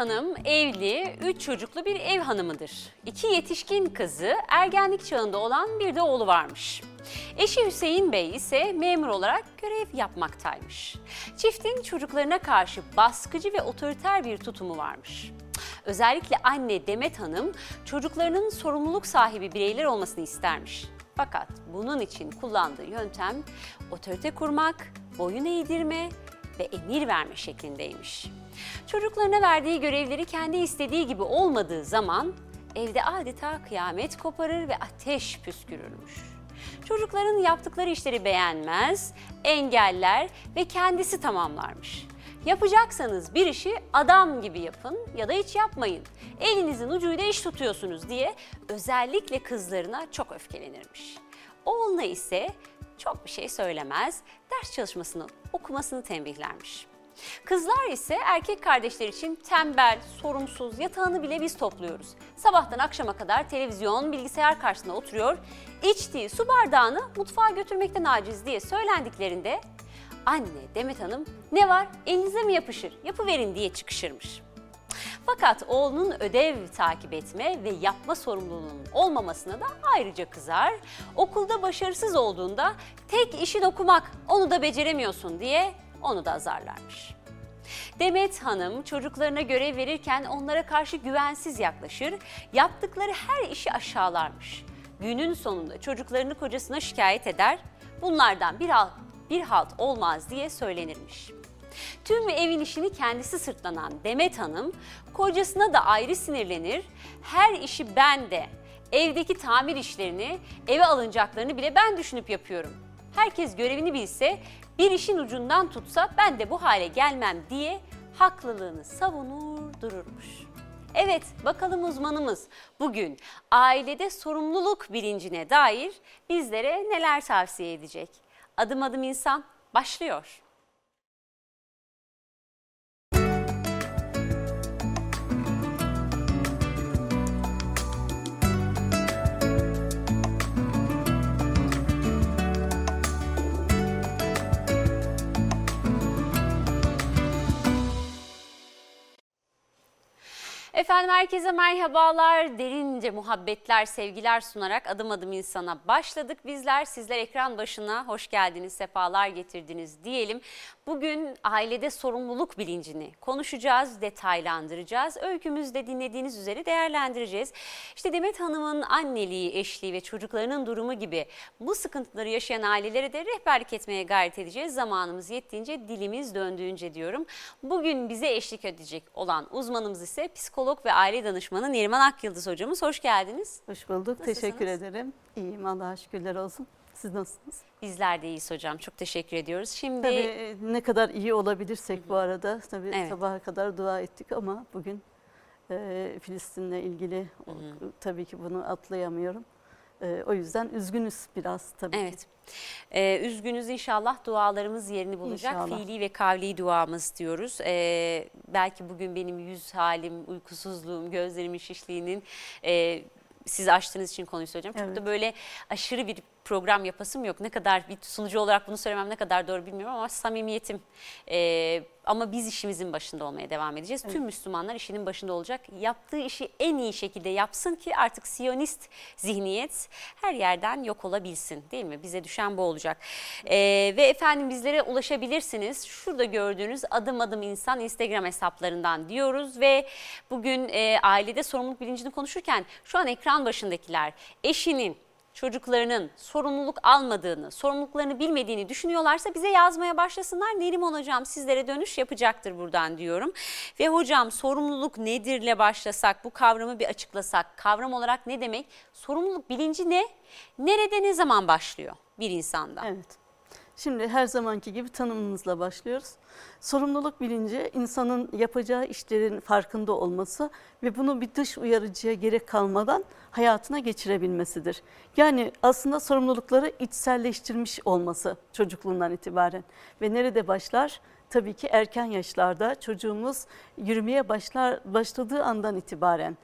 Hanım evli, 3 çocuklu bir ev hanımıdır. İki yetişkin kızı, ergenlik çağında olan bir de oğlu varmış. Eşi Hüseyin Bey ise memur olarak görev yapmaktaymış. Çiftin çocuklarına karşı baskıcı ve otoriter bir tutumu varmış. Özellikle anne Demet Hanım çocuklarının sorumluluk sahibi bireyler olmasını istermiş. Fakat bunun için kullandığı yöntem otorite kurmak, boyun eğdirme ve emir verme şeklindeymiş. Çocuklarına verdiği görevleri kendi istediği gibi olmadığı zaman evde adeta kıyamet koparır ve ateş püskürürmüş. Çocukların yaptıkları işleri beğenmez, engeller ve kendisi tamamlarmış. Yapacaksanız bir işi adam gibi yapın ya da hiç yapmayın. Elinizin ucuyla iş tutuyorsunuz diye özellikle kızlarına çok öfkelenirmiş. Oğluna ise çok bir şey söylemez, ders çalışmasını, okumasını tembihlermiş. Kızlar ise erkek kardeşler için tembel, sorumsuz, yatağını bile biz topluyoruz. Sabahtan akşama kadar televizyon, bilgisayar karşısında oturuyor, içtiği su bardağını mutfağa götürmekten aciz diye söylendiklerinde anne Demet Hanım ne var elinize mi yapışır yapıverin diye çıkışırmış. Fakat oğlunun ödev takip etme ve yapma sorumluluğunun olmamasına da ayrıca kızar. Okulda başarısız olduğunda tek işin okumak onu da beceremiyorsun diye onu da azarlarmış. Demet Hanım çocuklarına görev verirken onlara karşı güvensiz yaklaşır, yaptıkları her işi aşağılarmış. Günün sonunda çocuklarını kocasına şikayet eder, bunlardan bir halt, bir halt olmaz diye söylenirmiş. Tüm evin işini kendisi sırtlanan Demet Hanım kocasına da ayrı sinirlenir, her işi ben de, evdeki tamir işlerini, eve alınacaklarını bile ben düşünüp yapıyorum. Herkes görevini bilse, bir işin ucundan tutsa ben de bu hale gelmem diye haklılığını savunur dururmuş. Evet bakalım uzmanımız bugün ailede sorumluluk bilincine dair bizlere neler tavsiye edecek? Adım adım insan başlıyor. Efendim herkese merhabalar. Derince muhabbetler, sevgiler sunarak adım adım insana başladık. Bizler sizler ekran başına hoş geldiniz, sefalar getirdiniz diyelim. Bugün ailede sorumluluk bilincini konuşacağız, detaylandıracağız. Öykümüzde dinlediğiniz üzere değerlendireceğiz. İşte Demet Hanım'ın anneliği, eşliği ve çocuklarının durumu gibi bu sıkıntıları yaşayan ailelere de rehberlik etmeye gayret edeceğiz. Zamanımız yettiğince, dilimiz döndüğünce diyorum. Bugün bize eşlik edecek olan uzmanımız ise psikolog ve aile danışmanı Neriman Akyıldız hocamız. Hoş geldiniz. Hoş bulduk. Nasılsınız? Teşekkür ederim. İyiyim Allah'a şükürler olsun. Siz nasılsınız? Bizler de iyiyiz hocam. Çok teşekkür ediyoruz. Şimdi tabii e, ne kadar iyi olabilirsek bu arada tabii evet. sabaha kadar dua ettik ama bugün e, Filistin'le ilgili hı hı. tabii ki bunu atlayamıyorum. E, o yüzden üzgünüz biraz tabii evet. ki. Ee, üzgünüz inşallah dualarımız yerini bulacak. İnşallah. Fiili ve kavli duamız diyoruz. Ee, belki bugün benim yüz halim, uykusuzluğum, gözlerimin şişliğinin e, siz açtığınız için konuyu söyleyeceğim. Çok evet. da böyle aşırı bir program yapasım yok. Ne kadar bir sunucu olarak bunu söylemem ne kadar doğru bilmiyorum ama samimiyetim. Ee, ama biz işimizin başında olmaya devam edeceğiz. Evet. Tüm Müslümanlar işinin başında olacak. Yaptığı işi en iyi şekilde yapsın ki artık Siyonist zihniyet her yerden yok olabilsin değil mi? Bize düşen bu olacak. Ee, ve efendim bizlere ulaşabilirsiniz. Şurada gördüğünüz adım adım insan Instagram hesaplarından diyoruz ve bugün e, ailede sorumluluk bilincini konuşurken şu an ekran başındakiler eşinin çocuklarının sorumluluk almadığını, sorumluluklarını bilmediğini düşünüyorlarsa bize yazmaya başlasınlar. Neriman hocam sizlere dönüş yapacaktır buradan diyorum. Ve hocam sorumluluk nedirle başlasak, bu kavramı bir açıklasak. Kavram olarak ne demek? Sorumluluk bilinci ne? Nerede ne zaman başlıyor bir insanda? Evet. Şimdi her zamanki gibi tanımımızla başlıyoruz. Sorumluluk bilinci insanın yapacağı işlerin farkında olması ve bunu bir dış uyarıcıya gerek kalmadan hayatına geçirebilmesidir. Yani aslında sorumlulukları içselleştirmiş olması çocukluğundan itibaren. Ve nerede başlar? Tabii ki erken yaşlarda çocuğumuz yürümeye başlar başladığı andan itibaren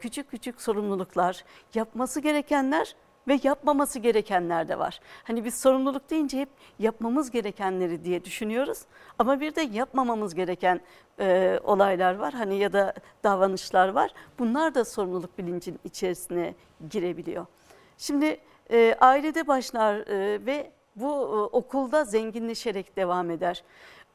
küçük küçük sorumluluklar, yapması gerekenler ve yapmaması gerekenler de var. Hani biz sorumluluk deyince hep yapmamız gerekenleri diye düşünüyoruz. Ama bir de yapmamamız gereken e, olaylar var. Hani ya da davranışlar var. Bunlar da sorumluluk bilincin içerisine girebiliyor. Şimdi e, ailede başlar e, ve bu e, okulda zenginleşerek devam eder.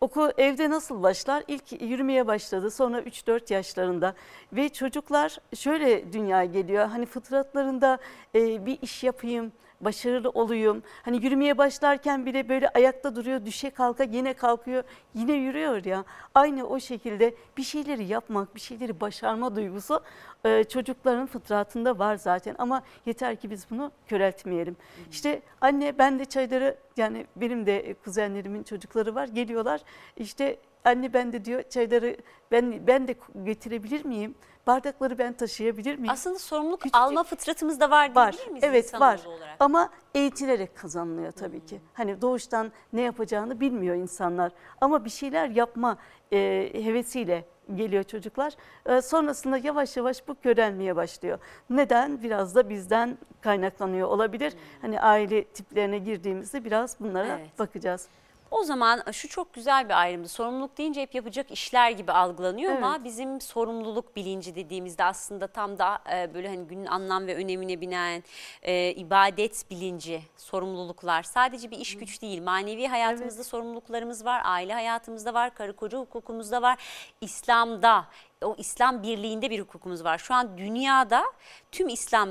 Okul evde nasıl başlar? İlk yürümeye başladı sonra 3-4 yaşlarında ve çocuklar şöyle dünyaya geliyor. Hani fıtratlarında e, bir iş yapayım, başarılı olayım. Hani yürümeye başlarken bile böyle ayakta duruyor, düşe kalka yine kalkıyor, yine yürüyor ya. Aynı o şekilde bir şeyleri yapmak, bir şeyleri başarma duygusu e, çocukların fıtratında var zaten. Ama yeter ki biz bunu köreltmeyelim. İşte anne ben de çayları yani benim de kuzenlerimin çocukları var geliyorlar. İşte anne ben de diyor çayları ben ben de getirebilir miyim? Bardakları ben taşıyabilir miyim? Aslında sorumluluk Küçücük- alma fıtratımızda var var. diyebilir miyiz Evet var. olarak? Ama eğitilerek kazanılıyor tabii ki. Hani doğuştan ne yapacağını bilmiyor insanlar. Ama bir şeyler yapma e, hevesiyle geliyor çocuklar. E, sonrasında yavaş yavaş bu körelmeye başlıyor. Neden? Biraz da bizden kaynaklanıyor olabilir. Hani aile tiplerine girdiğimizde biraz bunlara Evet. bakacağız. O zaman şu çok güzel bir ayrımdı. Sorumluluk deyince hep yapacak işler gibi algılanıyor ama bizim sorumluluk bilinci dediğimizde aslında tam da e, böyle hani günün anlam ve önemine binen e, ibadet bilinci, sorumluluklar. Sadece bir iş güç değil. Manevi hayatımızda sorumluluklarımız var, aile hayatımızda var, karı koca hukukumuzda var. İslam'da o İslam birliğinde bir hukukumuz var. Şu an dünyada tüm İslam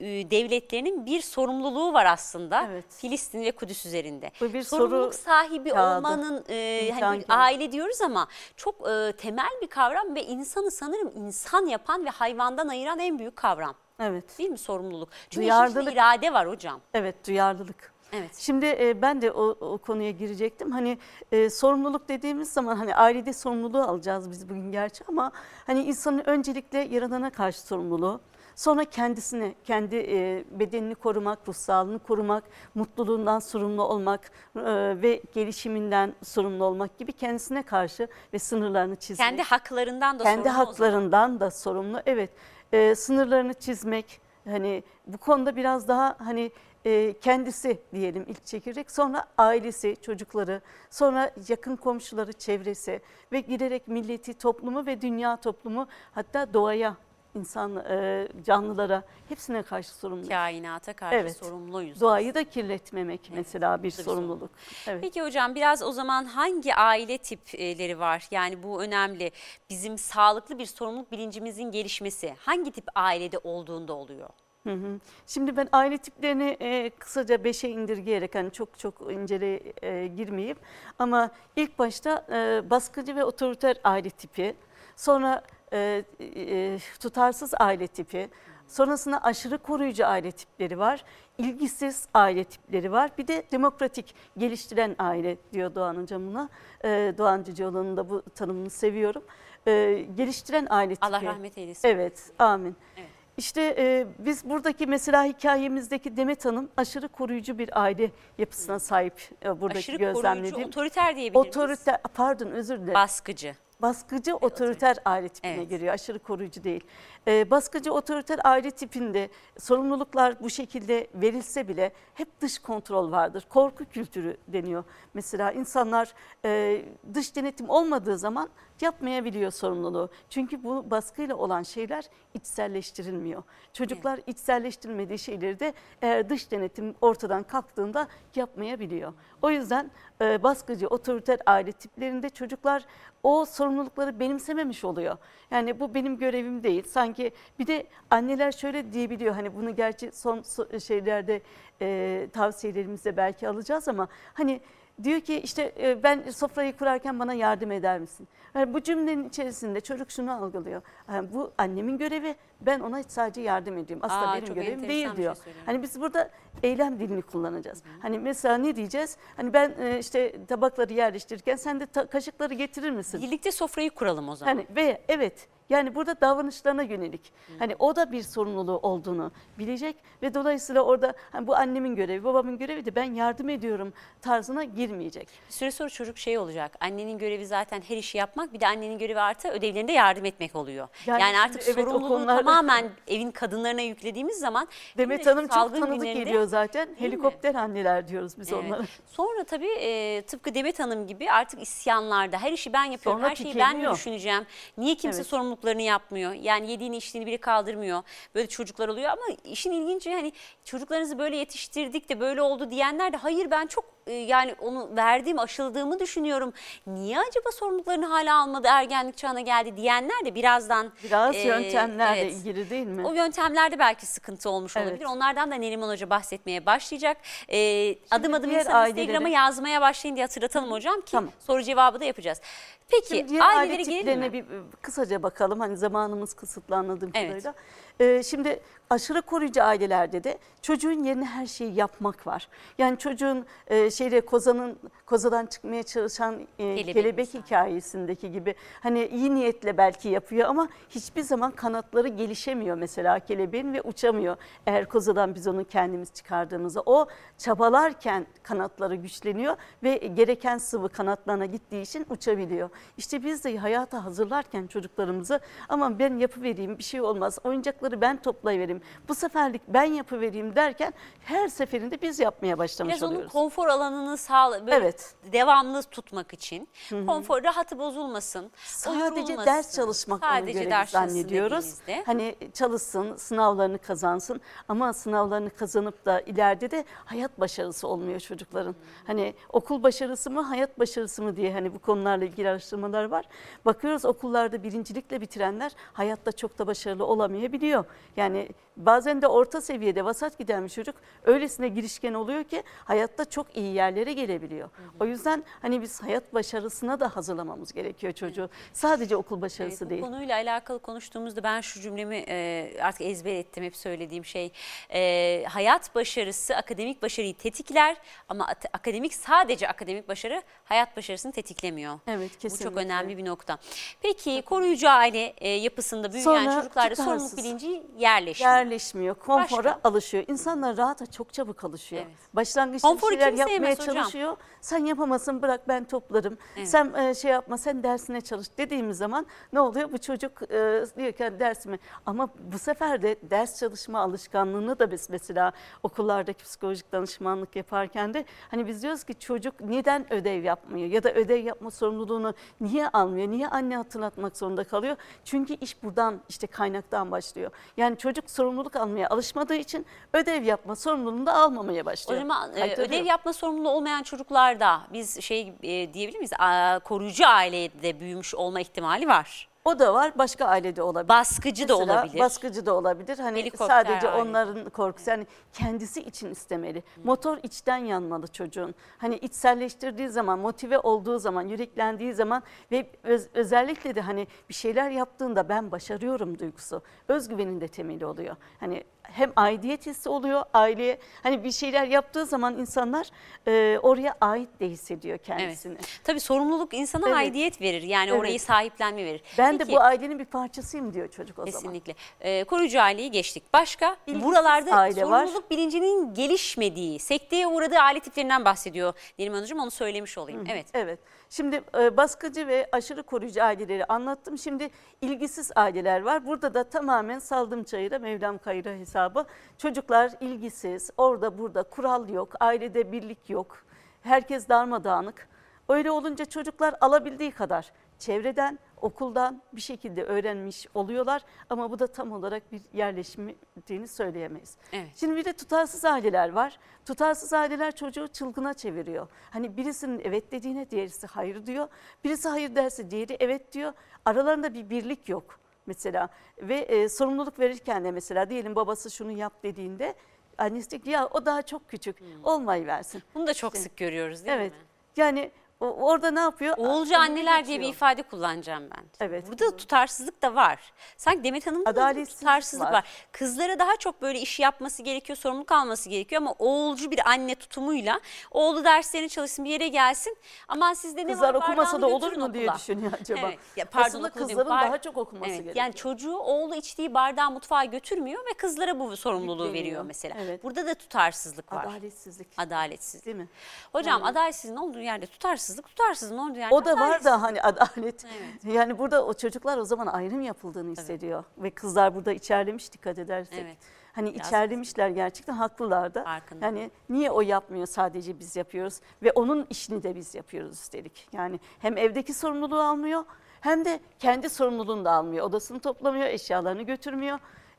e, devletlerinin bir sorumluluğu var aslında. Evet. Filistin ve Kudüs üzerinde. Bu bir Sorumluluk soru sahibi kağıdı. olmanın e, hani aile diyoruz ama çok e, temel bir kavram ve insanı sanırım insan yapan ve hayvandan ayıran en büyük kavram. Evet. Değil mi sorumluluk? Çünkü Duyarlılık. irade var hocam. Evet, duyarlılık. Evet. Şimdi e, ben de o, o konuya girecektim. Hani e, sorumluluk dediğimiz zaman hani ailede sorumluluğu alacağız biz bugün gerçi ama hani insanın öncelikle yaradana karşı sorumluluğu, sonra kendisine, kendi e, bedenini korumak, ruh sağlığını korumak, mutluluğundan sorumlu olmak e, ve gelişiminden sorumlu olmak gibi kendisine karşı ve sınırlarını çizmek Kendi haklarından da kendi sorumlu zaman. haklarından da sorumlu. Evet, e, sınırlarını çizmek hani bu konuda biraz daha hani e, kendisi diyelim ilk çekirdek, sonra ailesi, çocukları, sonra yakın komşuları, çevresi ve giderek milleti, toplumu ve dünya toplumu hatta doğaya, insan e, canlılara hepsine karşı sorumlu. Kainata karşı Evet. sorumluyuz. Doğayı da kirletmemek mesela bir bu da bir sorumluluk. Evet. Peki hocam biraz o zaman hangi aile tipleri var? Yani bu önemli. Bizim sağlıklı bir sorumluluk bilincimizin gelişmesi hangi tip ailede olduğunda oluyor? Hı hı. Şimdi ben aile tiplerini e, kısaca beşe indirgeyerek hani çok çok incele e, girmeyeyim ama ilk başta e, baskıcı ve otoriter aile tipi, sonra e, e, tutarsız aile tipi, sonrasında aşırı koruyucu aile tipleri var, ilgisiz aile tipleri var, bir de demokratik geliştiren aile diyor Doğan Hocam buna. E, Doğan Cicioğlu'nun da bu tanımını seviyorum. E, geliştiren aile tipi. Allah rahmet eylesin. Evet, amin. Evet. İşte e, biz buradaki mesela hikayemizdeki Demet Hanım aşırı koruyucu bir aile yapısına sahip e, buradaki Aşırı koruyucu, otoriter diyebilir miyiz? Otoriter, pardon özür dilerim. Baskıcı. Baskıcı otoriter aile tipine Evet. giriyor. Aşırı koruyucu değil. Ee, baskıcı otoriter aile tipinde sorumluluklar bu şekilde verilse bile hep dış kontrol vardır. Korku kültürü deniyor. Mesela insanlar e, dış denetim olmadığı zaman yapmayabiliyor sorumluluğu. Çünkü bu baskıyla olan şeyler içselleştirilmiyor. Çocuklar içselleştirilmediği şeyleri de eğer dış denetim ortadan kalktığında yapmayabiliyor. O yüzden e, baskıcı otoriter aile tiplerinde çocuklar o sorumlulukları benimsememiş oluyor. Yani bu benim görevim değil. Sanki bir de anneler şöyle diyebiliyor hani bunu gerçi son so- şeylerde e, tavsiyelerimizde belki alacağız ama hani diyor ki işte e, ben sofrayı kurarken bana yardım eder misin? Yani bu cümlenin içerisinde çocuk şunu algılıyor. Yani bu annemin görevi ben ona sadece yardım ediyorum. Aslında Aa, benim görevim değil şey diyor. söylüyorsun. Hani biz burada eylem dilini kullanacağız. Hani mesela ne diyeceğiz? Hani ben e, işte tabakları yerleştirirken sen de kaşıkları getirir misin? Birlikte sofrayı kuralım o zaman. Hani ve evet Yani burada davranışlarına yönelik. Hani o da bir sorumluluğu olduğunu bilecek ve dolayısıyla orada hani bu annemin görevi, babamın görevi de ben yardım ediyorum tarzına girmeyecek. Bir süre sonra çocuk şey olacak. Annenin görevi zaten her işi yapmak. Bir de annenin görevi artı ödevlerinde yardım etmek oluyor. Yani, Yani artık evet, o sorumluluğu konularda- tamamen evin kadınlarına yüklediğimiz zaman Demet Hanım çok tanıdık günlerinde- geliyor zaten. mi? Helikopter anneler diyoruz biz Evet. onlara. Sonra tabii e, tıpkı Demet Hanım gibi artık isyanlarda her işi ben yapıyorum, Sonra her şeyi ben mi düşüneceğim? Niye kimse Evet. sorumluluklarını yapmıyor? Yani yediğini içtiğini biri kaldırmıyor. Böyle çocuklar oluyor ama işin ilginci hani çocuklarınızı böyle yetiştirdik de böyle oldu diyenler de hayır ben çok yani onu verdiğim aşıldığımı düşünüyorum. Niye acaba sorumluluklarını hala almadı ergenlik çağına geldi diyenler de birazdan Biraz e, yöntemlerle evet. ilgili değil mi? O yöntemlerde belki sıkıntı olmuş Evet. olabilir. Onlardan da Neriman Hoca bahsetmeye başlayacak. Ee, adım adım insan aileleri- Instagram'a yazmaya başlayın diye hatırlatalım hocam ki Tamam. soru cevabı da yapacağız. Peki Şimdi diğer aile ailelere tiplerine bir kısaca bakalım. Hani zamanımız kısıtlı anladığım Evet. kadarıyla. Ee, şimdi aşırı koruyucu ailelerde de çocuğun yerine her şeyi yapmak var. Yani çocuğun e, şeyle kozanın kozadan çıkmaya çalışan e, Kelebek kelebek, hikayesindeki gibi hani iyi niyetle belki yapıyor ama hiçbir zaman kanatları gelişemiyor mesela kelebeğin ve uçamıyor. Eğer kozadan biz onu kendimiz çıkardığımızda o çabalarken kanatları güçleniyor ve gereken sıvı kanatlarına gittiği için uçabiliyor. İşte biz de hayata hazırlarken çocuklarımızı aman ben yapıvereyim bir şey olmaz oyuncakları ben toplayıvereyim bu seferlik ben yapıvereyim derken her seferinde biz yapmaya başlamış Biraz onun oluyoruz. konfor alanını sağla böyle Evet. devamlı tutmak için. Konfor rahatı bozulmasın. Sadece ders çalışmak onun Sadece görevi ders zannediyoruz. Hani çalışsın, sınavlarını kazansın ama sınavlarını kazanıp da ileride de hayat başarısı olmuyor çocukların. Hani okul başarısı mı, hayat başarısı mı diye hani bu konularla ilgili araştırmalar var. Bakıyoruz okullarda birincilikle bitirenler hayatta çok da başarılı olamayabiliyor. Yani bazen de orta seviyede vasat giden bir çocuk öylesine girişken oluyor ki hayatta çok iyi yerlere gelebiliyor. O yüzden hani biz hayat başarısına da hazırlamamız gerekiyor çocuğu. Sadece okul başarısı Evet, değil. Bu konuyla alakalı konuştuğumuzda ben şu cümlemi e, artık ezber ettim hep söylediğim şey. E, hayat başarısı akademik başarıyı tetikler ama akademik sadece akademik başarı hayat başarısını tetiklemiyor. Evet Bu kesinlikle. çok önemli bir nokta. Peki koruyucu aile e, yapısında büyüyen Sonra çocuklarda tutarsız. sorumluluk bilinci yerleşmiyor. Yerleşmiyor, konfora Başka? alışıyor. İnsanlar rahata çok çabuk alışıyor. Evet. Başlangıçta Konforu şeyler yapmaya hocam? çalışıyor. Sen yapamazsın bırak ben toplarım. Evet. Sen e, şey yapma sen dersine çalış dediğimiz zaman ne oluyor? Bu çocuk e, diyor ki "Hadi dersime. Ama bu sefer de ders çalışma alışkanlığını da biz mesela okullardaki psikolojik danışmanlık yaparken de hani biz diyoruz ki çocuk neden ödev yapmıyor ya da ödev yapma sorumluluğunu niye almıyor? Niye anne hatırlatmak zorunda kalıyor? Çünkü iş buradan işte kaynaktan başlıyor. Yani çocuk sorumluluk almaya alışmadığı için ödev yapma sorumluluğunu da almaya O başlıyor. zaman e, Kaytarıyor. ödev yapma sorumluluğu olmayan çocuklarda biz şey e, diyebilir miyiz? Aa, koruyucu ailede büyümüş olma ihtimali var. O da var başka ailede olabilir. Baskıcı da Mesela olabilir. Baskıcı da olabilir. Hani Helikopter sadece aile. onların korkusu yani kendisi için istemeli. Motor içten yanmalı çocuğun. Hani içselleştirdiği zaman, motive olduğu zaman, yüreklendiği zaman ve öz- özellikle de hani bir şeyler yaptığında ben başarıyorum duygusu. Özgüvenin de temeli oluyor. Hani hem aidiyet hissi oluyor aileye. Hani bir şeyler yaptığı zaman insanlar e, oraya ait de hissediyor kendisini. Evet. Tabii sorumluluk insana Evet. aidiyet verir. Yani Evet. orayı sahiplenme verir. Ben Peki, de bu ailenin bir parçasıyım diyor çocuk o zaman. Kesinlikle. Ee, koruyucu aileyi geçtik. Başka? İlgisiz Buralarda aile var. sorumluluk bilincinin gelişmediği, sekteye uğradığı aile tiplerinden bahsediyor Neriman Hocam. Onu söylemiş olayım. Evet. Evet. Şimdi e, baskıcı ve aşırı koruyucu aileleri anlattım. Şimdi ilgisiz aileler var. Burada da tamamen saldım çayıra Mevlam kayıra hesabı. Çocuklar ilgisiz, orada burada kural yok, ailede birlik yok. Herkes darmadağınık. Öyle olunca çocuklar alabildiği kadar çevreden, okuldan bir şekilde öğrenmiş oluyorlar ama bu da tam olarak bir yerleşmediğini söyleyemeyiz. Evet. Şimdi bir de tutarsız aileler var. Tutarsız aileler çocuğu çılgına çeviriyor. Hani birisinin evet dediğine diğerisi hayır diyor. Birisi hayır derse diğeri evet diyor. Aralarında bir birlik yok mesela. Ve e, sorumluluk verirken de mesela diyelim babası şunu yap dediğinde annesi diyor ki ya o daha çok küçük olmayı versin. Bunu da çok sık görüyoruz değil evet. mi? Yani O- orada ne yapıyor? Oğulcu anneler diye bir ifade kullanacağım ben. Evet. Burada tutarsızlık da var. Sanki Demet Hanım'da da tutarsızlık var. var. Kızlara daha çok böyle iş yapması gerekiyor, sorumluluk alması gerekiyor ama oğulcu bir anne tutumuyla oğlu derslerini çalışsın bir yere gelsin. Aman sizde ne Kızlar var okumasa da olur mu diye okula. düşünüyor acaba. Evet. Ya pardon, Aslında kızların bar- daha çok okuması Evet, gerekiyor. Yani çocuğu oğlu içtiği bardağı mutfağa götürmüyor ve kızlara bu sorumluluğu Yükleniyor. veriyor mesela. Evet. Burada da tutarsızlık var. Adaletsizlik. Adaletsizlik. Değil mi? Hocam adaletsizliğin olduğu yerde tutarsızlık, tutarsızlığın olduğu yerde O da var da hani adalet. Evet. Yani burada o çocuklar o zaman ayrım yapıldığını hissediyor. Ve kızlar burada içerlemiş dikkat edersek. Evet. Hani Biraz içerlemişler gerçekten haklılar da. Farkında. Yani niye o yapmıyor sadece biz yapıyoruz ve onun işini de biz yapıyoruz üstelik. Yani hem evdeki sorumluluğu almıyor hem de kendi sorumluluğunu da almıyor. Odasını toplamıyor, eşyalarını götürmüyor.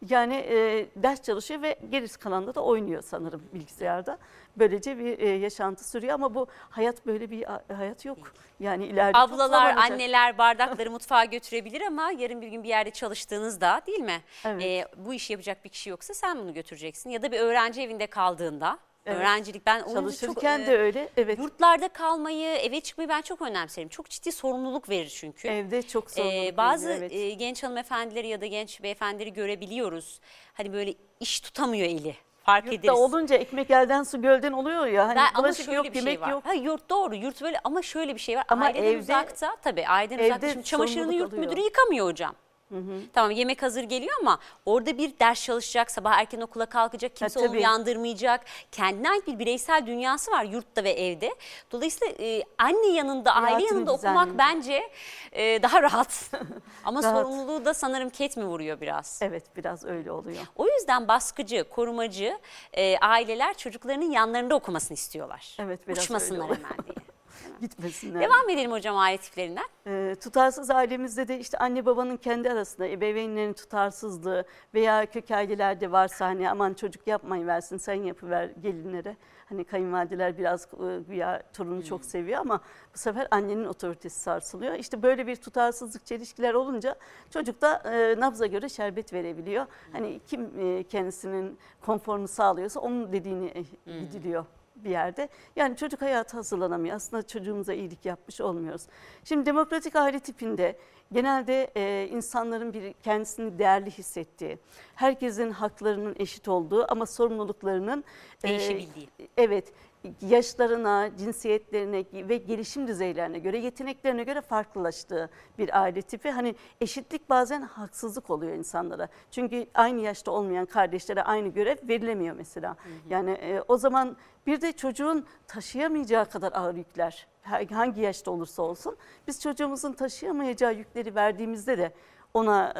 Yani e, ders çalışıyor ve gerisi kalanında da oynuyor sanırım bilgisayarda. Böylece bir e, yaşantı sürüyor ama bu hayat böyle bir hayat yok. Yani ileride Ablalar, anneler bardakları mutfağa götürebilir ama yarın bir gün bir yerde çalıştığınızda değil mi? Evet. Ee, bu işi yapacak bir kişi yoksa sen bunu götüreceksin. Ya da bir öğrenci evinde kaldığında. Evet. Öğrencilik ben onu Çalışırken çok, de e, öyle. Evet. Yurtlarda kalmayı, eve çıkmayı ben çok önemserim. Çok ciddi sorumluluk verir çünkü. Evde çok sorumluluk Ee, bazı veriyor, evet. e, genç hanımefendileri ya da genç beyefendileri görebiliyoruz. Hani böyle iş tutamıyor eli. Fark Yurtta ederiz. olunca ekmek elden su gölden oluyor ya. Hani Ben, ama bulaşık şöyle yok, bir yemek şey var. yok. Ha, yurt doğru yurt böyle ama şöyle bir şey var. Ama aileden evde- uzakta tabii aileden evde uzakta. Şimdi çamaşırını yurt oluyor. müdürü yıkamıyor hocam. Tamam yemek hazır geliyor ama orada bir ders çalışacak, sabah erken okula kalkacak, kimse onu tabii. uyandırmayacak. Kendine ait bir bireysel dünyası var yurtta ve evde. Dolayısıyla e, anne yanında, aile Hayatını yanında okumak düzenleyecek. bence e, daha rahat. ama Rahat. sorumluluğu da sanırım ket mi vuruyor biraz? Evet biraz öyle oluyor. O yüzden baskıcı, korumacı e, aileler çocuklarının yanlarında okumasını istiyorlar. Evet, biraz Uçmasınlar öyle hemen diye. Gitmesinler. Devam edelim hocam aile tiplerinden. Ee, tutarsız ailemizde de işte anne babanın kendi arasında ebeveynlerin tutarsızlığı veya kök ailelerde varsa hani aman çocuk yapmayı versin sen yapıver gelinlere. Hani kayınvalideler biraz e, güya torunu çok seviyor ama bu sefer annenin otoritesi sarsılıyor. İşte böyle bir tutarsızlık çelişkiler olunca çocuk da e, nabza göre şerbet verebiliyor. Hani kim e, kendisinin konforunu sağlıyorsa onun dediğini e, gidiliyor bir yerde. Yani çocuk hayatı hazırlanamıyor. Aslında çocuğumuza iyilik yapmış olmuyoruz. Şimdi demokratik aile tipinde genelde e, insanların bir kendisini değerli hissettiği, herkesin haklarının eşit olduğu ama sorumluluklarının e, Değişebildiği. Evet, yaşlarına, cinsiyetlerine ve gelişim düzeylerine göre, yeteneklerine göre farklılaştığı bir aile tipi. Hani eşitlik bazen haksızlık oluyor insanlara. Çünkü aynı yaşta olmayan kardeşlere aynı görev verilemiyor mesela. Yani e, o zaman bir de çocuğun taşıyamayacağı kadar ağır yükler hangi yaşta olursa olsun biz çocuğumuzun taşıyamayacağı yükleri verdiğimizde de ona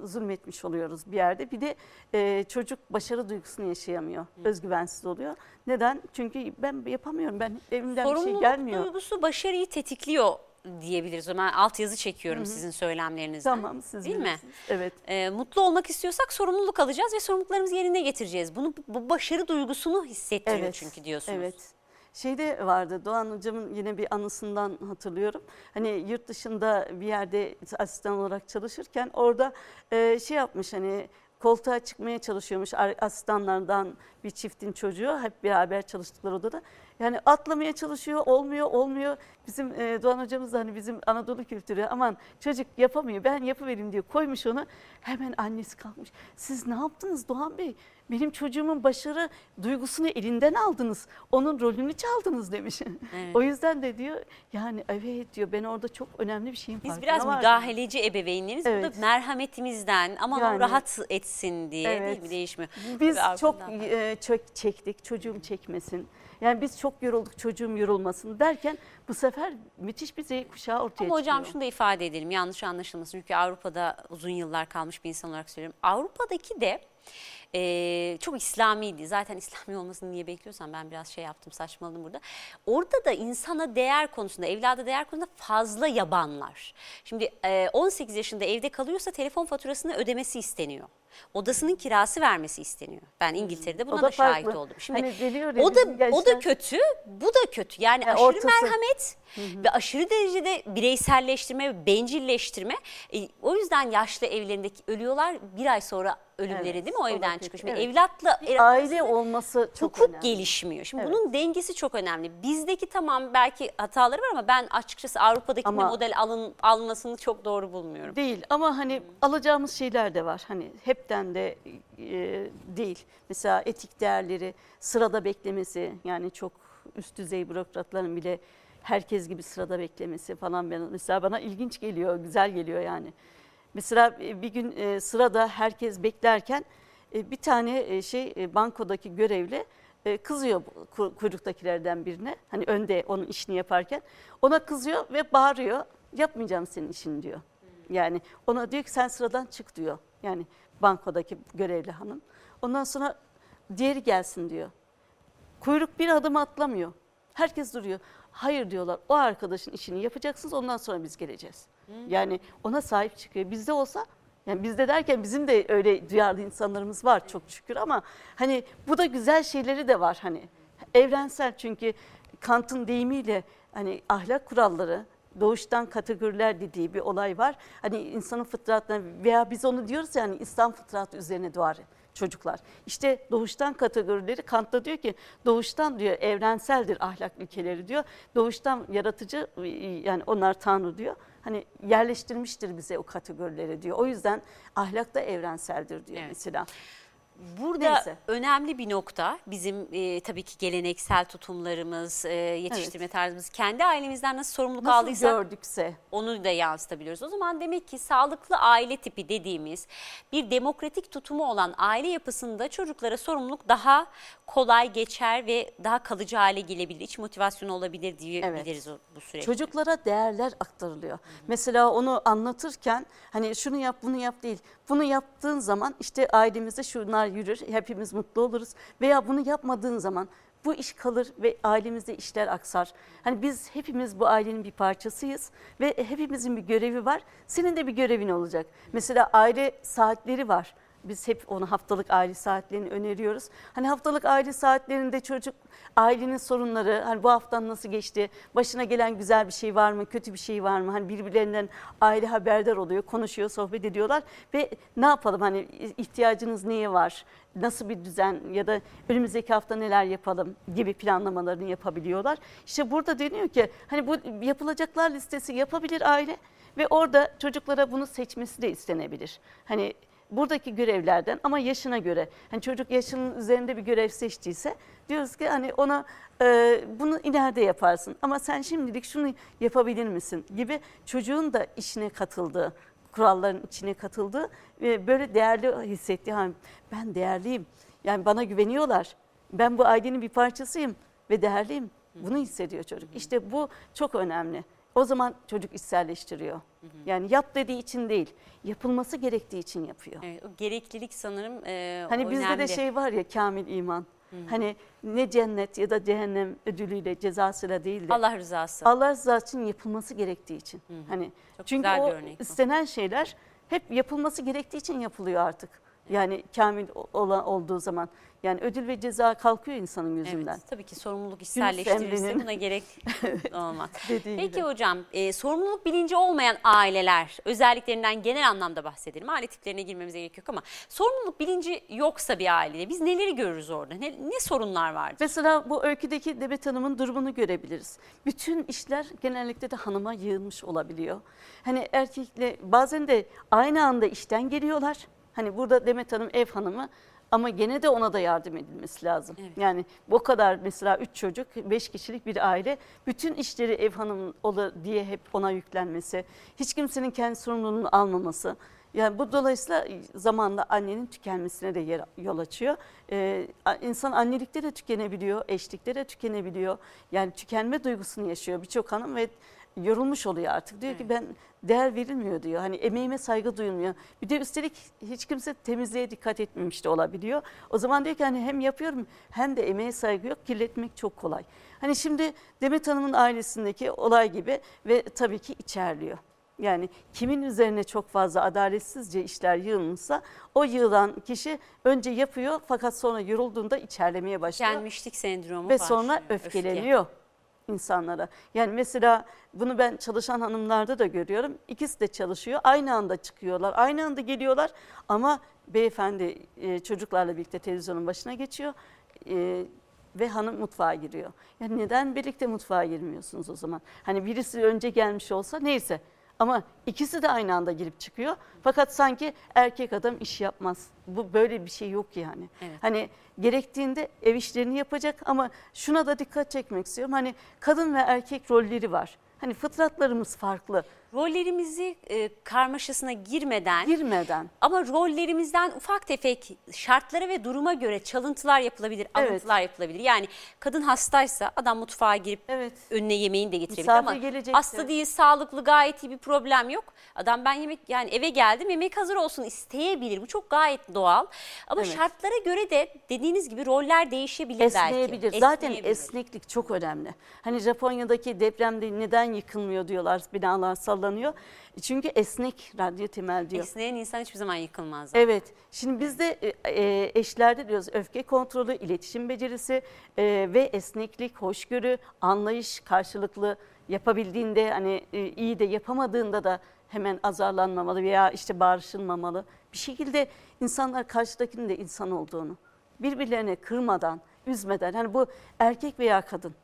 e, zulmetmiş oluyoruz bir yerde. Bir de e, çocuk başarı duygusunu yaşayamıyor. Özgüvensiz oluyor. Neden? Çünkü ben yapamıyorum. Ben evimden bir şey Sorumluluk gelmiyor. duygusu başarıyı tetikliyor diyebiliriz. Ben alt yazı çekiyorum sizin söylemlerinizden. Tamam siz Değil mi? bilirsiniz. Evet. Ee, mutlu olmak istiyorsak sorumluluk alacağız ve sorumluluklarımızı yerine getireceğiz. Bunu bu başarı duygusunu hissettiriyor Evet. çünkü diyorsunuz. Evet. Şeyde vardı Doğan hocamın yine bir anısından hatırlıyorum. Hani yurt dışında bir yerde asistan olarak çalışırken orada e, şey yapmış hani koltuğa çıkmaya çalışıyormuş ar- asistanlardan bir çiftin çocuğu hep beraber çalıştıkları odada. Yani atlamaya çalışıyor olmuyor olmuyor. Bizim e, Doğan hocamız da hani bizim Anadolu kültürü aman çocuk yapamıyor ben yapıvereyim diye koymuş onu. Hemen annesi kalkmış. Siz ne yaptınız Doğan Bey? Benim çocuğumun başarı duygusunu elinden aldınız. Onun rolünü çaldınız demiş. Evet. o yüzden de diyor yani evet diyor ben orada çok önemli bir şeyin Biz biraz vardım. müdahaleci ebeveynleriz. Bu Evet. da merhametimizden aman o Yani- rahat etsin diye değil Evet. mi değişmiyor. Biz Tabii çok e, çok çektik çocuğum çekmesin. Yani biz çok yorulduk çocuğum yorulmasın derken bu sefer müthiş bir Z kuşağı ortaya Ama hocam çıkıyor. şunu da ifade edelim yanlış anlaşılmasın. Çünkü Avrupa'da uzun yıllar kalmış bir insan olarak söylüyorum. Avrupa'daki de e, çok İslamiydi. Zaten İslami olmasını niye bekliyorsan ben biraz şey yaptım saçmaladım burada. Orada da insana değer konusunda, evlada değer konusunda fazla yabanlar. Şimdi e, 18 yaşında evde kalıyorsa telefon faturasını ödemesi isteniyor. Odasının kirası vermesi isteniyor. Ben İngiltere'de buna O da, da şahit farklı. oldum. Şimdi Hani o da bizim o da gençler- kötü, bu da kötü. Yani Yani aşırı ortası. merhamet ve aşırı derecede bireyselleştirme, ve bencilleştirme. E, o yüzden yaşlı evlerindeki ölüyorlar bir ay sonra ölümleri Evet, değil mi o evden. Şimdi Evet. evlatla Bir aile olması çok hukuk önemli. gelişmiyor. Şimdi Evet. bunun dengesi çok önemli. Bizdeki tamam belki hataları var ama ben açıkçası Avrupa'daki Ama- model alın, almasını çok doğru bulmuyorum. Değil ama hani alacağımız şeyler de var. Hani hepten de e, değil. Mesela etik değerleri sırada beklemesi yani çok üst düzey bürokratların bile herkes gibi sırada beklemesi falan mesela bana ilginç geliyor, güzel geliyor yani. Mesela e, bir gün e, sırada herkes beklerken e, bir tane şey bankodaki görevli kızıyor kuyruktakilerden birine. Hani önde onun işini yaparken ona kızıyor ve bağırıyor. Yapmayacağım senin işini diyor. Yani ona diyor ki sen sıradan çık diyor. Yani bankodaki görevli hanım. Ondan sonra diğeri gelsin diyor. Kuyruk bir adım atlamıyor. Herkes duruyor. Hayır diyorlar. O arkadaşın işini yapacaksınız ondan sonra biz geleceğiz. Yani ona sahip çıkıyor. Bizde olsa yani bizde derken bizim de öyle duyarlı insanlarımız var çok şükür ama hani bu da güzel şeyleri de var hani evrensel çünkü Kant'ın deyimiyle hani ahlak kuralları doğuştan kategoriler dediği bir olay var. Hani insanın fıtratına veya biz onu diyoruz yani İslam fıtratı üzerine doğar çocuklar. İşte doğuştan kategorileri Kant da diyor ki doğuştan diyor evrenseldir ahlak ilkeleri diyor. Doğuştan yaratıcı yani onlar Tanrı diyor. Hani yerleştirmiştir bize o kategorileri diyor. O yüzden ahlak da evrenseldir diyor Evet. mesela. Burada Neyse. önemli bir nokta bizim e, tabii ki geleneksel tutumlarımız, e, yetiştirme tarzımız kendi ailemizden nasıl sorumluluk Nasıl aldıysak gördükse onu da yansıtabiliyoruz. O zaman demek ki sağlıklı aile tipi dediğimiz bir demokratik tutumu olan aile yapısında çocuklara sorumluluk daha kolay geçer ve daha kalıcı hale gelebilir. İç motivasyonu olabilir diyebiliriz o, bu süreçte. Çocuklara değerler aktarılıyor. Mesela onu anlatırken hani şunu yap bunu yap değil. Bunu yaptığın zaman işte ailemizde şunlar yürür, hepimiz mutlu oluruz. Veya bunu yapmadığın zaman bu iş kalır ve ailemizde işler aksar. Hani biz hepimiz bu ailenin bir parçasıyız ve hepimizin bir görevi var. Senin de bir görevin olacak. Mesela aile saatleri var. Biz hep onu haftalık aile saatlerini öneriyoruz. Hani haftalık aile saatlerinde çocuk ailenin sorunları, hani bu haftan nasıl geçti, başına gelen güzel bir şey var mı, kötü bir şey var mı? Hani birbirlerinden aile haberdar oluyor, konuşuyor, sohbet ediyorlar ve ne yapalım hani ihtiyacınız neye var, nasıl bir düzen ya da önümüzdeki hafta neler yapalım gibi planlamalarını yapabiliyorlar. İşte burada deniyor ki hani bu yapılacaklar listesi yapabilir aile ve orada çocuklara bunu seçmesi de istenebilir. Hani buradaki görevlerden ama yaşına göre. Hani çocuk yaşının üzerinde bir görev seçtiyse diyoruz ki hani ona e, bunu ileride yaparsın. Ama sen şimdilik şunu yapabilir misin gibi çocuğun da işine katıldığı kuralların içine katıldığı ve böyle değerli hissettiği hani ben değerliyim. Yani bana güveniyorlar. Ben bu ailenin bir parçasıyım ve değerliyim. Bunu hissediyor çocuk. İşte bu çok önemli. O zaman çocuk içselleştiriyor. Yani yap dediği için değil, yapılması gerektiği için yapıyor. Evet, o gereklilik sanırım e, Hani bizde önemli. de şey var ya kamil iman. Hani ne cennet ya da cehennem ödülüyle cezasıyla değil de Allah rızası. Allah rızası için yapılması gerektiği için. Hani Çok çünkü güzel o bir örnek bu. istenen şeyler hep yapılması gerektiği için yapılıyor artık. Yani kamil olan olduğu zaman yani ödül ve ceza kalkıyor insanın yüzünden. Evet, tabii ki sorumluluk içselleştirirse buna gerek olmaz. Peki gibi. hocam, e, sorumluluk bilinci olmayan aileler, özelliklerinden genel anlamda bahsedelim. Aile tiplerine girmemize gerek yok ama sorumluluk bilinci yoksa bir ailede biz neleri görürüz orada? Ne, ne sorunlar vardır? Mesela bu öyküdeki Demet Hanım'ın durumunu görebiliriz. Bütün işler genellikle de hanıma yığılmış olabiliyor. Hani erkekle bazen de aynı anda işten geliyorlar. Hani burada Demet Hanım ev hanımı ama gene de ona da yardım edilmesi lazım. Evet. Yani bu kadar mesela üç çocuk, beş kişilik bir aile bütün işleri ev hanımın olur diye hep ona yüklenmesi, hiç kimsenin kendi sorumluluğunu almaması. Yani bu dolayısıyla zamanla annenin tükenmesine de yer, yol açıyor. Ee, insan annelikte de tükenebiliyor, eşlikte de tükenebiliyor. Yani tükenme duygusunu yaşıyor birçok hanım ve yorulmuş oluyor artık. Diyor ki ben değer verilmiyor diyor. Hani emeğime saygı duyulmuyor. Bir de üstelik hiç kimse temizliğe dikkat etmemiş de olabiliyor. O zaman diyor ki hani hem yapıyorum hem de emeğe saygı yok. Kirletmek çok kolay. Hani şimdi Demet Hanım'ın ailesindeki olay gibi ve tabii ki içerliyor. Yani kimin üzerine çok fazla adaletsizce işler yığılmışsa o yığılan kişi önce yapıyor fakat sonra yorulduğunda içerlemeye başlıyor Gelmişlik sendromu ve var. sonra Öfke. İnsanlara. Yani mesela bunu ben çalışan hanımlarda da görüyorum. İkisi de çalışıyor. Aynı anda çıkıyorlar. Aynı anda geliyorlar ama beyefendi e, çocuklarla birlikte televizyonun başına geçiyor. e, ve hanım mutfağa giriyor. Yani neden birlikte mutfağa girmiyorsunuz o zaman? Hani birisi önce gelmiş olsa neyse. Ama ikisi de aynı anda girip çıkıyor. Fakat sanki erkek adam iş yapmaz. Bu böyle bir şey yok yani. Evet. Hani gerektiğinde ev işlerini yapacak ama şuna da dikkat çekmek istiyorum. Hani kadın ve erkek rolleri var. Hani fıtratlarımız farklı. Rollerimizi e, karmaşasına girmeden Girmeden. ama rollerimizden ufak tefek şartlara ve duruma göre çalıntılar yapılabilir, Evet. alıntılar yapılabilir. Yani kadın hastaysa adam mutfağa girip Evet. önüne yemeğini de getirebilir Misafir ama gelecekse- hasta değil, sağlıklı, gayet iyi bir problem yok. Adam ben yemek yani eve geldim yemek hazır olsun isteyebilir. Bu çok gayet doğal. Ama Evet. şartlara göre de dediğiniz gibi roller değişebilir belki. Esneyebilir. Zaten Esneyebilir. esneklik çok önemli. Hani Japonya'daki depremde neden yıkılmıyor diyorlar, binalar sallanıyor. Çünkü esnek radyo temel diyor. Esneyen insan hiçbir zaman yıkılmaz. Evet. Şimdi biz de e, e, eşlerde diyoruz öfke kontrolü, iletişim becerisi e, ve esneklik, hoşgörü, anlayış karşılıklı yapabildiğinde hani e, iyi de yapamadığında da hemen azarlanmamalı veya işte bağırışılmamalı. Bir şekilde insanlar karşıdakinin de insan olduğunu, birbirlerine kırmadan, üzmeden hani bu erkek veya kadın.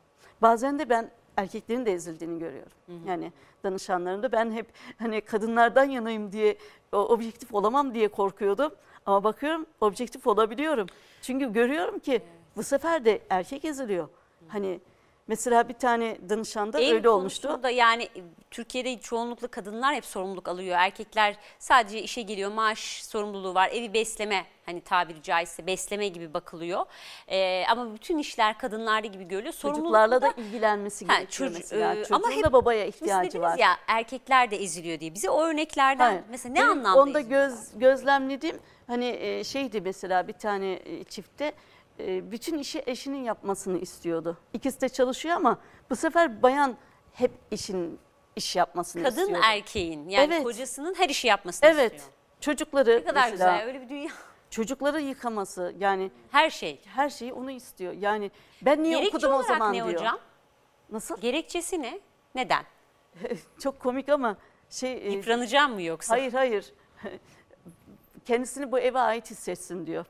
Bazen de ben erkeklerin de ezildiğini görüyorum. Yani danışanlarımda ben hep hani kadınlardan yanayım diye objektif olamam diye korkuyordum. Ama bakıyorum objektif olabiliyorum. Çünkü görüyorum ki bu sefer de erkek eziliyor. Hani mesela bir tane danışanda Ev öyle olmuştu. konusunda yani e, Türkiye'de çoğunlukla kadınlar hep sorumluluk alıyor. Erkekler sadece işe geliyor, maaş sorumluluğu var, evi besleme hani tabiri caizse besleme gibi bakılıyor. Ee, ama bütün işler kadınlarda gibi görülüyor. Çocuklarla da Sorumluluk ilgilenmesi gerekiyor çocuğu- mesela. e, Çocuğun ama hep da babaya ihtiyacı var. ya erkekler de eziliyor diye. Bize o örneklerden Hayır. mesela ne Benim anlamda Onda göz, gözlemlediğim hani e, şeydi mesela bir tane çifte e, bütün işi eşinin yapmasını istiyordu. İkisi de çalışıyor ama bu sefer bayan hep işin iş yapmasını Kadın istiyordu. erkeğin yani Evet. kocasının her işi yapmasını Evet. istiyor. Çocukları Ne kadar mesela güzel öyle bir dünya. çocukları yıkaması yani Her şey. her şeyi onu istiyor. Yani ben niye Gerekçe okudum o zaman ne diyor. hocam? Nasıl? Gerekçesi ne? Neden? Çok komik ama şey e, Yıpranacağım mı yoksa? hayır hayır. Kendisini bu eve ait hissetsin diyor.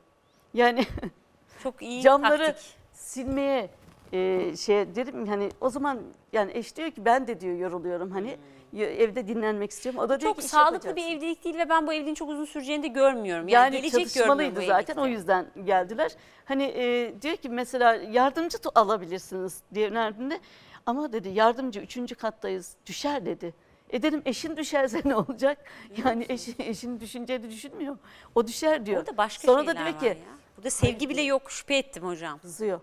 Yani Çok iyi camları taktik. silmeye e, şey dedim hani o zaman yani eş diyor ki ben de diyor yoruluyorum hani y- evde dinlenmek istiyorum. O da diyor Hmm. Çok ki sağlıklı bir evlilik değil ve ben bu evliliğin çok uzun süreceğini de görmüyorum. Yani, Yani gelecek çalışmalıydı zaten o yüzden geldiler. Hani e, diyor ki mesela yardımcı alabilirsiniz diye önerdiğinde ama dedi yardımcı üçüncü kattayız düşer dedi. E dedim eşin düşerse ne olacak? Yani eşi, eşin düşüneceğini düşünmüyor. O düşer diyor. Orada başka Sonra da diyor ki ya. Burada sevgi bile yok şüphe ettim hocam. kızıyor.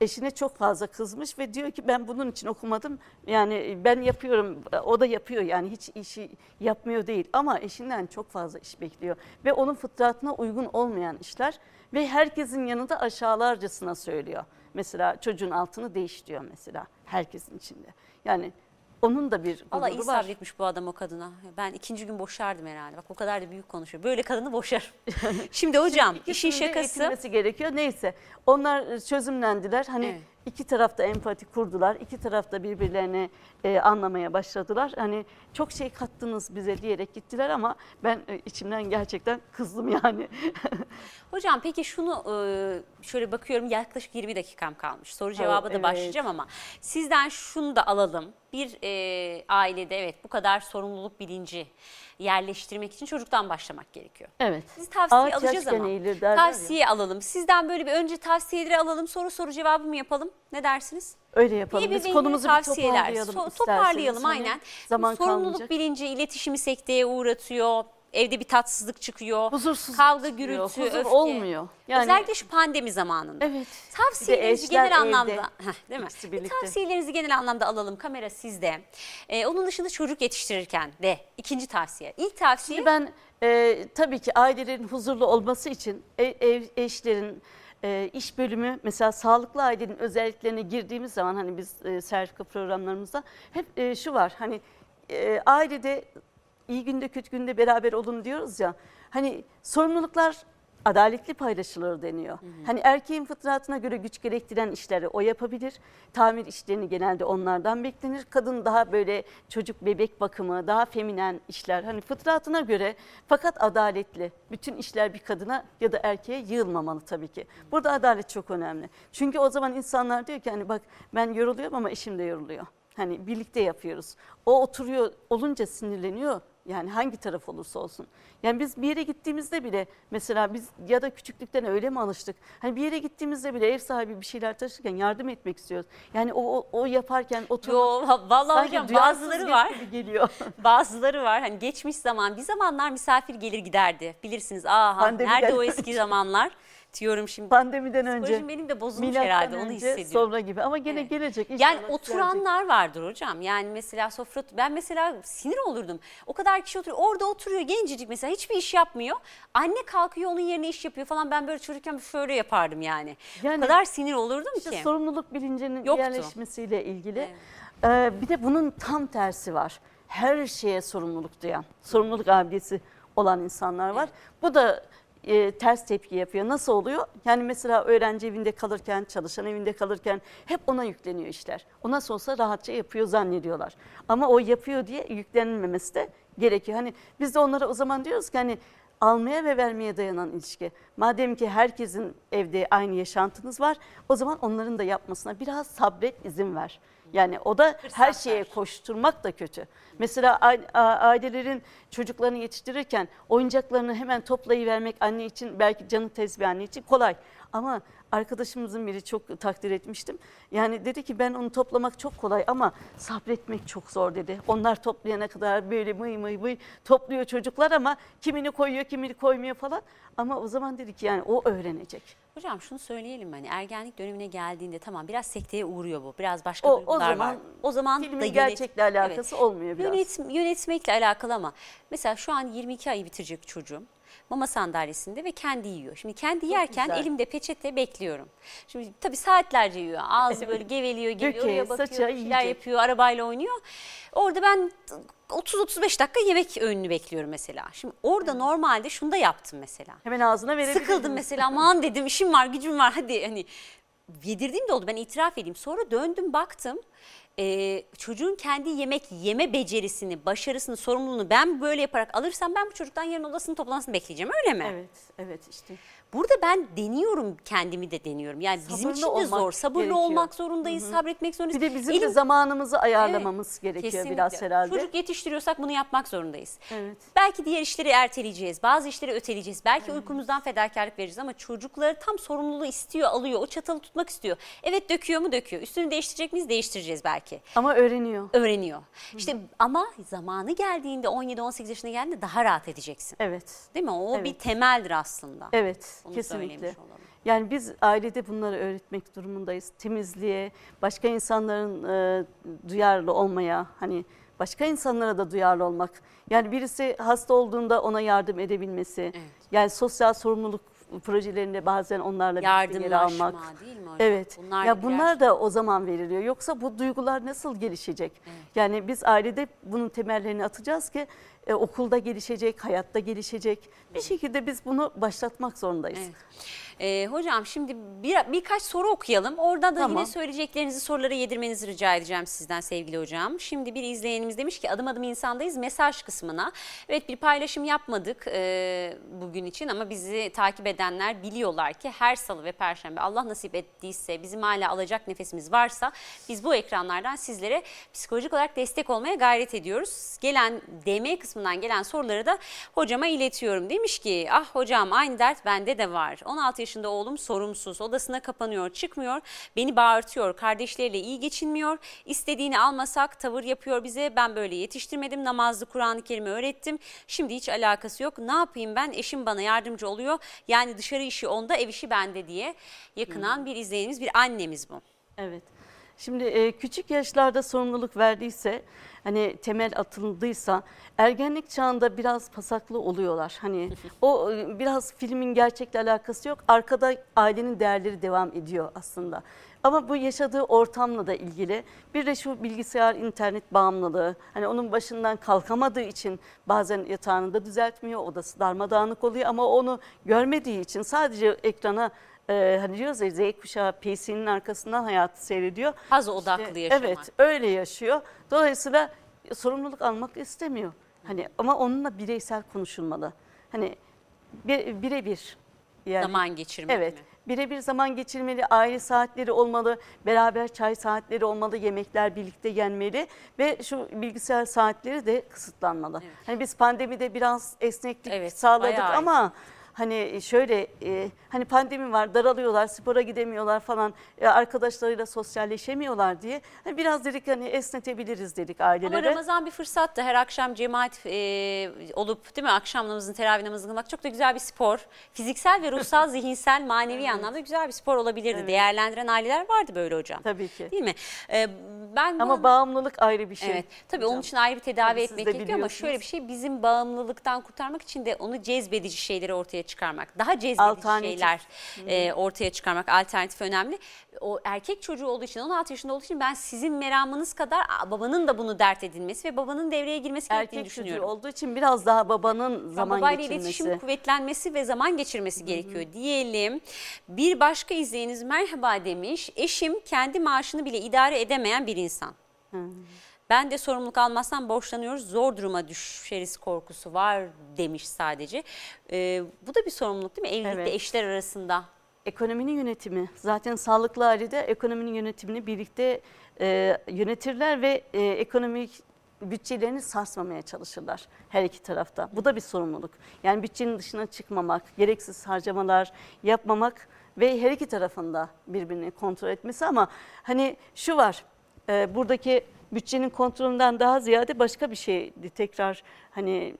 Eşine çok fazla kızmış ve diyor ki ben bunun için okumadım. Yani ben yapıyorum, o da yapıyor yani hiç işi yapmıyor değil. Ama eşinden çok fazla iş bekliyor. Ve onun fıtratına uygun olmayan işler ve herkesin yanında aşağılarcasına söylüyor. Mesela çocuğun altını değiş diyor mesela herkesin içinde. Yani onun da bir Allah iyi gururu var. sabretmiş bu adam o kadına. Ben ikinci gün boşardım herhalde. Bak o kadar da büyük konuşuyor. Böyle kadını boşar. Şimdi hocam işin İkisinin de şakası. gerekiyor. Neyse onlar çözümlendiler. Hani Evet. İki tarafta empati kurdular. iki tarafta birbirlerini e, anlamaya başladılar. Hani çok şey kattınız bize diyerek gittiler ama ben e, içimden gerçekten kızdım yani. Hocam peki şunu e, şöyle bakıyorum yaklaşık 20 dakikam kalmış. Soru cevaba da evet. başlayacağım ama sizden şunu da alalım. Bir e, ailede evet bu kadar sorumluluk bilinci yerleştirmek için çocuktan başlamak gerekiyor. evet. Biz tavsiye Ağaç alacağız ama. derler ya. Tavsiye alalım. Sizden böyle bir önce tavsiyeleri alalım sonra soru cevabı mı yapalım? Ne dersiniz? Öyle yapalım. Biz konumuzu bir toparlayalım So- toparlayalım Hani aynen. Zaman Sorumluluk kalmayacak. bilinci iletişimi sekteye uğratıyor. Evde bir tatsızlık çıkıyor. Huzursuzluk Kavga, gürültü, huzur öfke. olmuyor. Yani- Özellikle şu pandemi zamanında. Evet. Tavsiyelerinizi eşler genel evde. anlamda Heh, değil mi? İkisi Bir birlikte. tavsiyelerinizi genel anlamda alalım. Kamera sizde. Ee, onun dışında çocuk yetiştirirken de ikinci tavsiye. İlk tavsiye Şimdi ben e, tabii ki ailelerin huzurlu olması için ev, ev eşlerin e, iş bölümü mesela sağlıklı ailenin özelliklerine girdiğimiz zaman hani biz e, sertifika programlarımızda hep e, şu var hani e, ailede iyi günde kötü günde beraber olun diyoruz ya. Hani sorumluluklar adaletli paylaşılır deniyor. Hani erkeğin fıtratına göre güç gerektiren işleri o yapabilir. Tamir işlerini genelde onlardan beklenir. Kadın daha böyle çocuk bebek bakımı, daha feminen işler. Hani fıtratına göre fakat adaletli. Bütün işler bir kadına ya da erkeğe yığılmamalı tabii ki. Burada adalet çok önemli. Çünkü o zaman insanlar diyor ki hani bak ben yoruluyorum ama eşim de yoruluyor. Hani birlikte yapıyoruz. O oturuyor olunca sinirleniyor. Yani hangi taraf olursa olsun. Yani biz bir yere gittiğimizde bile mesela biz ya da küçüklükten öyle mi alıştık? Hani bir yere gittiğimizde bile ev sahibi bir şeyler taşırken yardım etmek istiyoruz. Yani o, o, o yaparken Yo vallahi hocam bazıları var. geliyor. Bazıları var hani geçmiş zaman bir zamanlar misafir gelir giderdi. Bilirsiniz aha Pandemiden nerede o önce. eski zamanlar diyorum şimdi. Pandemiden önce. Psikolojim benim de bozulmuş milattan herhalde onu hissediyorum. Sonra gibi ama gene Evet. gelecek. Yani inşallah oturanlar vardır hocam. Yani mesela sofra ben mesela sinir olurdum. O kadar kişi oturuyor. Orada oturuyor gencecik mesela hiçbir iş yapmıyor. Anne kalkıyor onun yerine iş yapıyor falan. Ben böyle çocukken şöyle yapardım yani. Yani o kadar sinir olurdum İşte ki. sorumluluk bilincinin Yoktu. yerleşmesiyle ilgili. Ee, bir de bunun tam tersi var. Her şeye sorumluluk duyan, sorumluluk abidesi olan insanlar var. Bu da e, ters tepki yapıyor. Nasıl oluyor? Yani mesela öğrenci evinde kalırken, çalışan evinde kalırken hep ona yükleniyor işler. O nasıl olsa rahatça yapıyor zannediyorlar. Ama o yapıyor diye yüklenilmemesi de gerekiyor. Hani biz de onlara o zaman diyoruz ki hani almaya ve vermeye dayanan ilişki. Madem ki herkesin evde aynı yaşantınız var, o zaman onların da yapmasına biraz sabret, izin ver. Yani o da her şeye koşturmak da kötü. Mesela ailelerin çocuklarını yetiştirirken oyuncaklarını hemen toplayıvermek anne için belki canı tez bir anne için kolay. Ama arkadaşımızın biri çok takdir etmiştim. Yani dedi ki ben onu toplamak çok kolay ama sabretmek çok zor dedi. Onlar toplayana kadar böyle mıy mıy mıy topluyor çocuklar ama kimini koyuyor kimini koymuyor falan. Ama o zaman dedi ki yani o öğrenecek. Hocam şunu söyleyelim hani ergenlik dönemine geldiğinde tamam biraz sekteye uğruyor bu. Biraz başka O- o duygular var. zaman O zaman Filmin da yönet- gerçekle alakası olmuyor biraz. Yönet- yönetmekle alakalı ama mesela şu an 22 ayı bitirecek çocuğum. Mama sandalyesinde ve kendi yiyor. Şimdi kendi yerken güzel. elimde peçete bekliyorum. Şimdi tabii saatlerce yiyor. Ağzı böyle geveliyor, geliyor, Döke, bakıyor, saça şeyler yapıyor, arabayla oynuyor. Orada ben 30-35 dakika yemek öğününü bekliyorum mesela. Şimdi orada normalde şunu da yaptım mesela. Hemen ağzına verebilir Sıkıldım mesela aman dedim işim var gücüm var hadi hani yedirdiğim de oldu ben itiraf edeyim. Sonra döndüm baktım Ee, çocuğun kendi yemek yeme becerisini, başarısını, sorumluluğunu ben böyle yaparak alırsam ben bu çocuktan yarın odasının toplantısını bekleyeceğim öyle mi? Evet, evet işte. Burada ben deniyorum kendimi de deniyorum. Yani bizim Sabırlı için de olmak zor. Sabırlı gerekiyor. olmak zorundayız, sabretmek zorundayız. Bir de bizim de Elim- zamanımızı ayarlamamız gerekiyor Kesinlikle. biraz herhalde. Çocuk yetiştiriyorsak bunu yapmak zorundayız. Evet. Belki diğer işleri erteleyeceğiz, bazı işleri öteleyeceğiz. Belki uykumuzdan fedakarlık vereceğiz ama çocukları tam sorumluluğu istiyor, alıyor. O çatalı tutmak istiyor. Evet döküyor mu döküyor. Üstünü değiştirecek miyiz? Değiştireceğiz belki. Ama öğreniyor. Öğreniyor. İşte ama zamanı geldiğinde 17-18 yaşına geldiğinde daha rahat edeceksin. Evet. Değil mi? O Evet. bir temeldir aslında. Evet, Onu kesinlikle. Yani biz ailede bunları öğretmek durumundayız. Temizliğe, başka insanların e, duyarlı olmaya, hani başka insanlara da duyarlı olmak. Yani birisi hasta olduğunda ona yardım edebilmesi. Yani sosyal sorumluluk projelerinde bazen onlarla birlikte yer almak. değil mi hocam? Evet. Bunlar ya birer bunlar da o zaman veriliyor. Yoksa bu duygular nasıl gelişecek? Yani biz ailede bunun temellerini atacağız ki e, okulda gelişecek, hayatta gelişecek. Bir şekilde biz bunu başlatmak zorundayız. Evet. Ee, hocam şimdi bir, birkaç soru okuyalım. Oradan da Tamam. yine söyleyeceklerinizi sorulara yedirmenizi rica edeceğim sizden sevgili hocam. Şimdi bir izleyenimiz demiş ki adım adım insandayız mesaj kısmına. Evet bir paylaşım yapmadık e, bugün için ama bizi takip edenler biliyorlar ki her salı ve perşembe Allah nasip ettiyse bizim hala alacak nefesimiz varsa biz bu ekranlardan sizlere psikolojik olarak destek olmaya gayret ediyoruz. Gelen DM kısmından gelen soruları da hocama iletiyorum. Demiş ki ah hocam aynı dert bende de var. 16 yaşında oğlum sorumsuz. Odasına kapanıyor çıkmıyor. Beni bağırtıyor. Kardeşleriyle iyi geçinmiyor. İstediğini almasak tavır yapıyor bize. Ben böyle yetiştirmedim. Namazlı Kur'an-ı Kerim'i öğrettim. Şimdi hiç alakası yok. Ne yapayım ben? Eşim bana yardımcı oluyor. Yani dışarı işi onda ev işi bende. diye yakınan bir izleyenimiz bir annemiz bu. Evet. Şimdi e, küçük yaşlarda sorumluluk verdiyse, hani temel atıldıysa ergenlik çağında biraz pasaklı oluyorlar. Hani o e, biraz filmin gerçekle alakası yok. Arkada ailenin değerleri devam ediyor aslında. Ama bu yaşadığı ortamla da ilgili. Bir de şu bilgisayar, internet bağımlılığı. Hani onun başından kalkamadığı için bazen yatağını da düzeltmiyor. Odası darmadağınık oluyor ama onu görmediği için sadece ekrana e, hani diyoruz ya Z kuşağı PC'nin arkasından hayatı seyrediyor. Haz odaklı İşte, yaşamak. Evet öyle yaşıyor. Dolayısıyla sorumluluk almak istemiyor. Hani ama onunla bireysel konuşulmalı. Hani bir- birebir yani Zaman geçirmek Evet. mi? Birebir zaman geçirmeli, aile saatleri olmalı, beraber çay saatleri olmalı, yemekler birlikte yenmeli ve şu bilgisayar saatleri de kısıtlanmalı. Evet. Hani biz pandemide biraz esneklik Evet, sağladık bayağı ama hani şöyle e, hani pandemi var, daralıyorlar, spora gidemiyorlar falan, e, arkadaşlarıyla sosyalleşemiyorlar diye hani biraz dedik hani esnetebiliriz dedik Ama ailelere. Ramazan bir fırsattı. Her akşam cemaat e, olup değil mi? Akşam namazını, teravih namazını kılmak çok da güzel bir spor. Fiziksel ve ruhsal, zihinsel, manevi anlamda güzel bir spor olabilirdi. Evet. Değerlendiren aileler vardı böyle hocam. Tabii ki. Değil mi? E, ben Ama bağımlılık ayrı bir şey. Evet. Tabii hocam. onun için ayrı bir tedavi Tabii etmek gerekiyor ama şöyle bir şey bizim bağımlılıktan kurtarmak için de onu cezbedici şeyleri ortaya çıkarmak. Daha cezbedici şeyler e, ortaya çıkarmak alternatif önemli. O erkek çocuğu olduğu için 16 yaşında olduğu için ben sizin meramınız kadar babanın da bunu dert edilmesi ve babanın devreye girmesi gerektiğini Erkek çocuğu düşünüyorum. olduğu için biraz daha babanın zaman Babayla geçirmesi. iletişim kuvvetlenmesi ve zaman geçirmesi gerekiyor diyelim. Bir başka izleyiniz merhaba demiş. Eşim kendi maaşını bile idare edemeyen bir insan. Ben de sorumluluk almazsam borçlanıyoruz, zor duruma düşeriz korkusu var demiş sadece. Ee, bu da bir sorumluluk değil mi? Evlilikte Evet. eşler arasında. Ekonominin yönetimi. Zaten sağlıklı ailede ekonominin yönetimini birlikte e, yönetirler ve e, ekonomik bütçelerini sarsmamaya çalışırlar her iki tarafta. Bu da bir sorumluluk. Yani bütçenin dışına çıkmamak, gereksiz harcamalar yapmamak ve her iki tarafında birbirini kontrol etmesi ama hani şu var e, buradaki bütçenin kontrolünden daha ziyade başka bir şeydi tekrar hani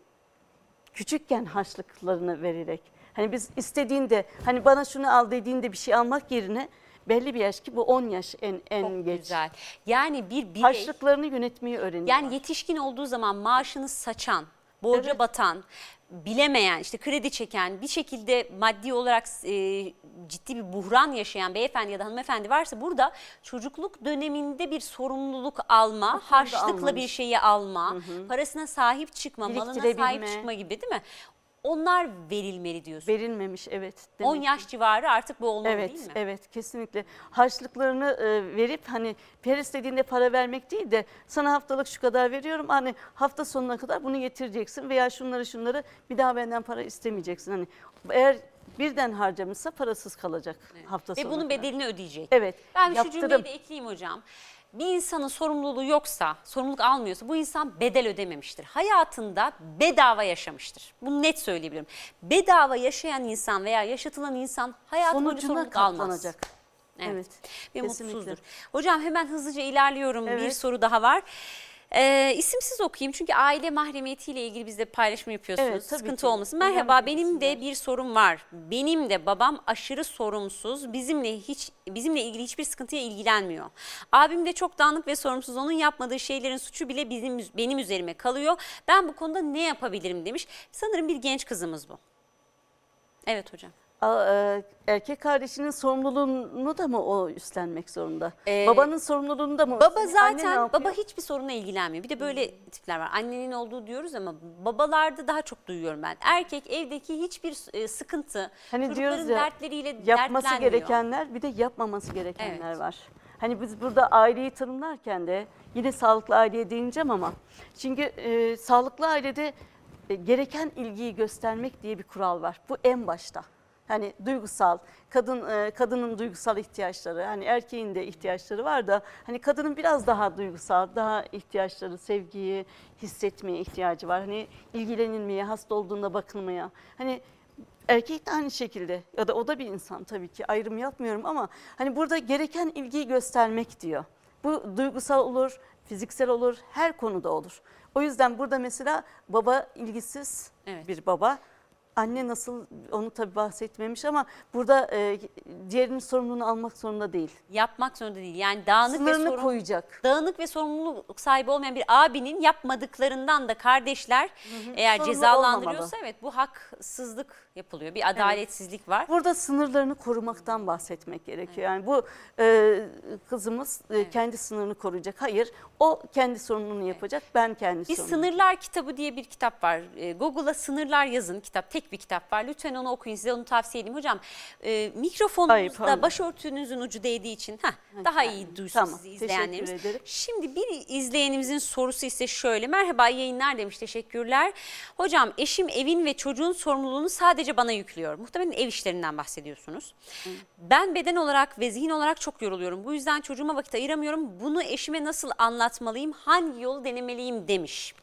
küçükken harçlıklarını vererek. Hani biz istediğinde hani bana şunu al dediğinde bir şey almak yerine belli bir yaş ki bu 10 yaş en en Çok geç. güzel. Yani bir birey Harçlıklarını yönetmeyi öğreniyor. yani yetişkin olduğu zaman maaşını saçan, borca Evet. batan, bilemeyen, işte kredi çeken, bir şekilde maddi olarak e, ciddi bir buhran yaşayan beyefendi ya da hanımefendi varsa burada çocukluk döneminde bir sorumluluk alma, harçlıkla bir almamış. şeyi alma, parasına sahip çıkma, malına sahip çıkma gibi değil mi? Onlar verilmeli diyorsun. verilmemiş evet. 10 demek. yaş civarı artık bu olmalı Evet, değil mi? evet kesinlikle. Harçlıklarını e, verip hani per istediğinde para vermek değil de sana haftalık şu kadar veriyorum. Hani hafta sonuna kadar bunu getireceksin veya şunları şunları bir daha benden para istemeyeceksin. Hani eğer birden harcamışsa parasız kalacak hafta Ve sonuna bunun bedelini ödeyecek. Evet. Ben şu yaptırım. cümleyi de ekleyeyim hocam. Bir insanın sorumluluğu yoksa, sorumluluk almıyorsa bu insan bedel ödememiştir. Hayatında bedava yaşamıştır. Bunu net söyleyebilirim. Bedava yaşayan insan veya yaşatılan insan hayatı boyunca Sonucuna sorumluluk almaz. Evet. Evet, Ve kesinlikle. mutsuzdur. Hocam hemen hızlıca ilerliyorum. Bir Evet. soru daha var. Ee, isimsiz okuyayım çünkü aile mahremiyetiyle ilgili bizde paylaşım yapıyorsunuz. Evet, Sıkıntı ki. olmasın. Merhaba benim de bir sorum var. Benim de babam aşırı sorumsuz. Bizimle hiç bizimle ilgili hiçbir sıkıntıya ilgilenmiyor. Abim de çok dağınık ve sorumsuz. Onun yapmadığı şeylerin suçu bile bizim benim üzerime kalıyor. Ben bu konuda ne yapabilirim demiş. Sanırım bir genç kızımız bu. Evet hocam. E, Erkek kardeşinin sorumluluğunu da mı o üstlenmek zorunda? Ee, Babanın sorumluluğunu da mı? Baba zaten baba hiçbir sorunla ilgilenmiyor. Bir de böyle tipler var. Annenin olduğu diyoruz ama babalarda daha çok duyuyorum ben. Erkek evdeki hiçbir e, sıkıntı, Hani diyoruz ya, dertleriyle yapması gerekenler bir de yapmaması gerekenler Evet. var. Hani biz burada aileyi tanımlarken de yine sağlıklı aileye değineceğim ama çünkü e, sağlıklı ailede e, gereken ilgiyi göstermek diye bir kural var. Bu en başta. Hani duygusal, kadın e, kadının duygusal ihtiyaçları, hani erkeğin de ihtiyaçları var da hani kadının biraz daha duygusal, daha ihtiyaçları, sevgiyi hissetmeye ihtiyacı var. Hani ilgilenilmeye, hasta olduğunda bakılmaya. Hani Erkek de aynı şekilde ya da o da bir insan tabii ki ayrım yapmıyorum ama hani burada gereken ilgiyi göstermek diyor. Bu duygusal olur, fiziksel olur, her konuda olur. O yüzden burada mesela baba ilgisiz Evet. bir baba Anne nasıl onu tabii bahsetmemiş ama burada e, diğerinin sorumluluğunu almak zorunda değil. Yapmak zorunda değil. Yani dağınık ve Sınırını sorumlu koyacak. dağınık ve sorumluluk sahibi olmayan bir abinin yapmadıklarından da kardeşler eğer Sorumlu cezalandırıyorsa olmamalı. evet bu haksızlık yapılıyor. Bir adaletsizlik var. Burada sınırlarını korumaktan bahsetmek gerekiyor. Yani bu e, kızımız e, kendi sınırını koruyacak. Hayır, o kendi sorumluluğunu yapacak. Ben kendi Bir. Sınırlar kitabı diye bir kitap var. E, Google'a sınırlar yazın kitap. Tek bir kitap var. Lütfen onu okuyun. Size onu tavsiye edeyim. Hocam e, mikrofonunuzda pardon. başörtünüzün ucu değdiği için heh, daha iyi duysun Tamam, sizi teşekkür izleyenlerimiz. ederim. Şimdi bir izleyenimizin sorusu ise şöyle. Merhaba yayınlar demiş. Teşekkürler. Hocam eşim evin ve çocuğun sorumluluğunu sadece bana yüklüyor. Muhtemelen ev işlerinden bahsediyorsunuz. Ben beden olarak ve zihin olarak çok yoruluyorum. Bu yüzden çocuğuma vakit ayıramıyorum. Bunu eşime nasıl anlatmalıyım? Hangi yolu denemeliyim demiş.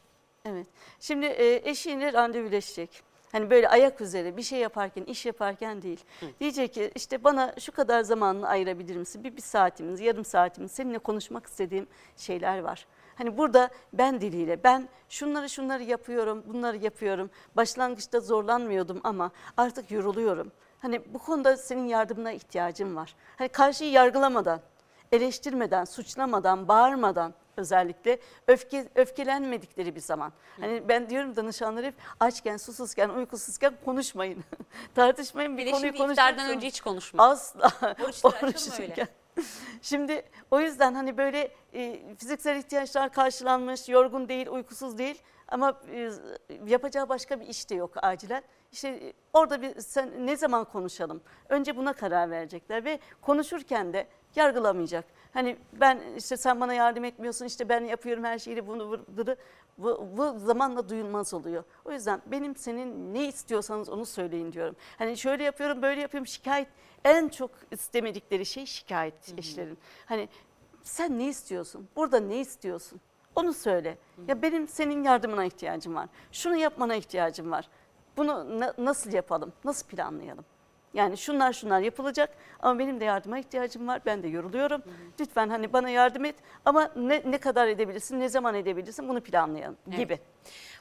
Evet. Şimdi e, eşiyle randevuleşecek. Hani böyle ayak üzere bir şey yaparken, iş yaparken değil. Diyecek ki işte bana şu kadar zamanını ayırabilir misin? Bir, bir saatimiz, yarım saatimiz seninle konuşmak istediğim şeyler var. Hani burada ben diliyle ben şunları şunları yapıyorum, bunları yapıyorum. Başlangıçta zorlanmıyordum ama artık yoruluyorum. Hani bu konuda senin yardımına ihtiyacım var. Hani karşıyı yargılamadan, eleştirmeden, suçlamadan, bağırmadan özellikle öfke öfkelenmedikleri bir zaman. Hani ben diyorum danışanlara hep açken, susuzken, uykusuzken konuşmayın. Tartışmayın bir Bir konuyu konuşacaksınız. önce hiç konuşma. Asla. Oruçluyken. Şimdi o yüzden hani böyle e, fiziksel ihtiyaçlar karşılanmış, yorgun değil, uykusuz değil ama e, yapacağı başka bir iş de yok acilen. İşte e, orada bir sen ne zaman konuşalım? Önce buna karar verecekler ve konuşurken de yargılamayacak. Hani ben işte sen bana yardım etmiyorsun işte ben yapıyorum her şeyi bunu bunu- bu, bu zamanla duyulmaz oluyor. O yüzden benim senin ne istiyorsanız onu söyleyin diyorum. Hani şöyle yapıyorum böyle yapıyorum şikayet en çok istemedikleri şey şikayet eşlerin. Hani sen ne istiyorsun? Burada ne istiyorsun? Onu söyle. Ya benim senin yardımına ihtiyacım var. Şunu yapmana ihtiyacım var. Bunu na- nasıl yapalım? Nasıl planlayalım? Yani şunlar şunlar yapılacak ama benim de yardıma ihtiyacım var. Ben de yoruluyorum. Lütfen hani bana yardım et ama ne, ne kadar edebilirsin, ne zaman edebilirsin bunu planlayalım gibi.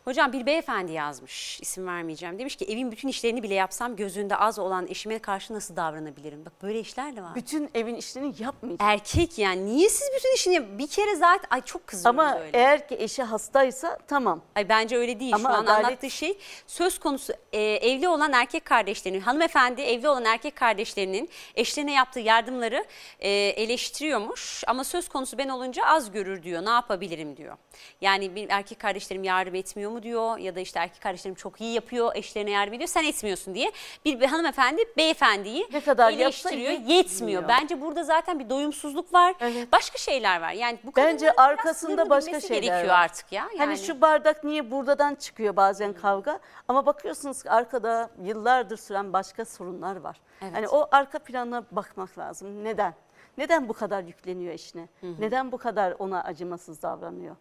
Hocam bir beyefendi yazmış, isim vermeyeceğim. Demiş ki evin bütün işlerini bile yapsam gözünde az olan eşime karşı nasıl davranabilirim? Bak böyle işler de var. Bütün evin işlerini yapmayacak. Erkek yani niye siz bütün işini bir kere zaten ay çok kızıyorum Ama böyle. eğer ki eşi hastaysa tamam. Ay bence öyle değil. Ama Şu an adalet- anlattığı şey söz konusu e, evli olan erkek kardeşlerinin, hanımefendi evli olan erkek kardeşlerinin eşlerine yaptığı yardımları e, eleştiriyormuş. Ama söz konusu ben olunca az görür diyor. Ne yapabilirim diyor. Yani benim erkek kardeşlerim yardım etmiyor mu diyor ya da işte erkek kardeşlerim çok iyi yapıyor, eşlerine yardım ediyor. Sen etmiyorsun diye bir hanımefendi beyefendiyi Ne kadar yapsa eleştiriyor. yetmiyor. Yetmiyor. Bence burada zaten bir doyumsuzluk var. Evet. Başka şeyler var. Yani bu Bence arkasında başka şeyler gerekiyor var. artık ya. Yani. Hani şu bardak niye buradan çıkıyor bazen kavga ama bakıyorsunuz ki arkada yıllardır süren başka sorunlar var. Evet. Hani o arka plana bakmak lazım. Neden? Neden bu kadar yükleniyor eşine? Neden bu kadar ona acımasız davranıyor?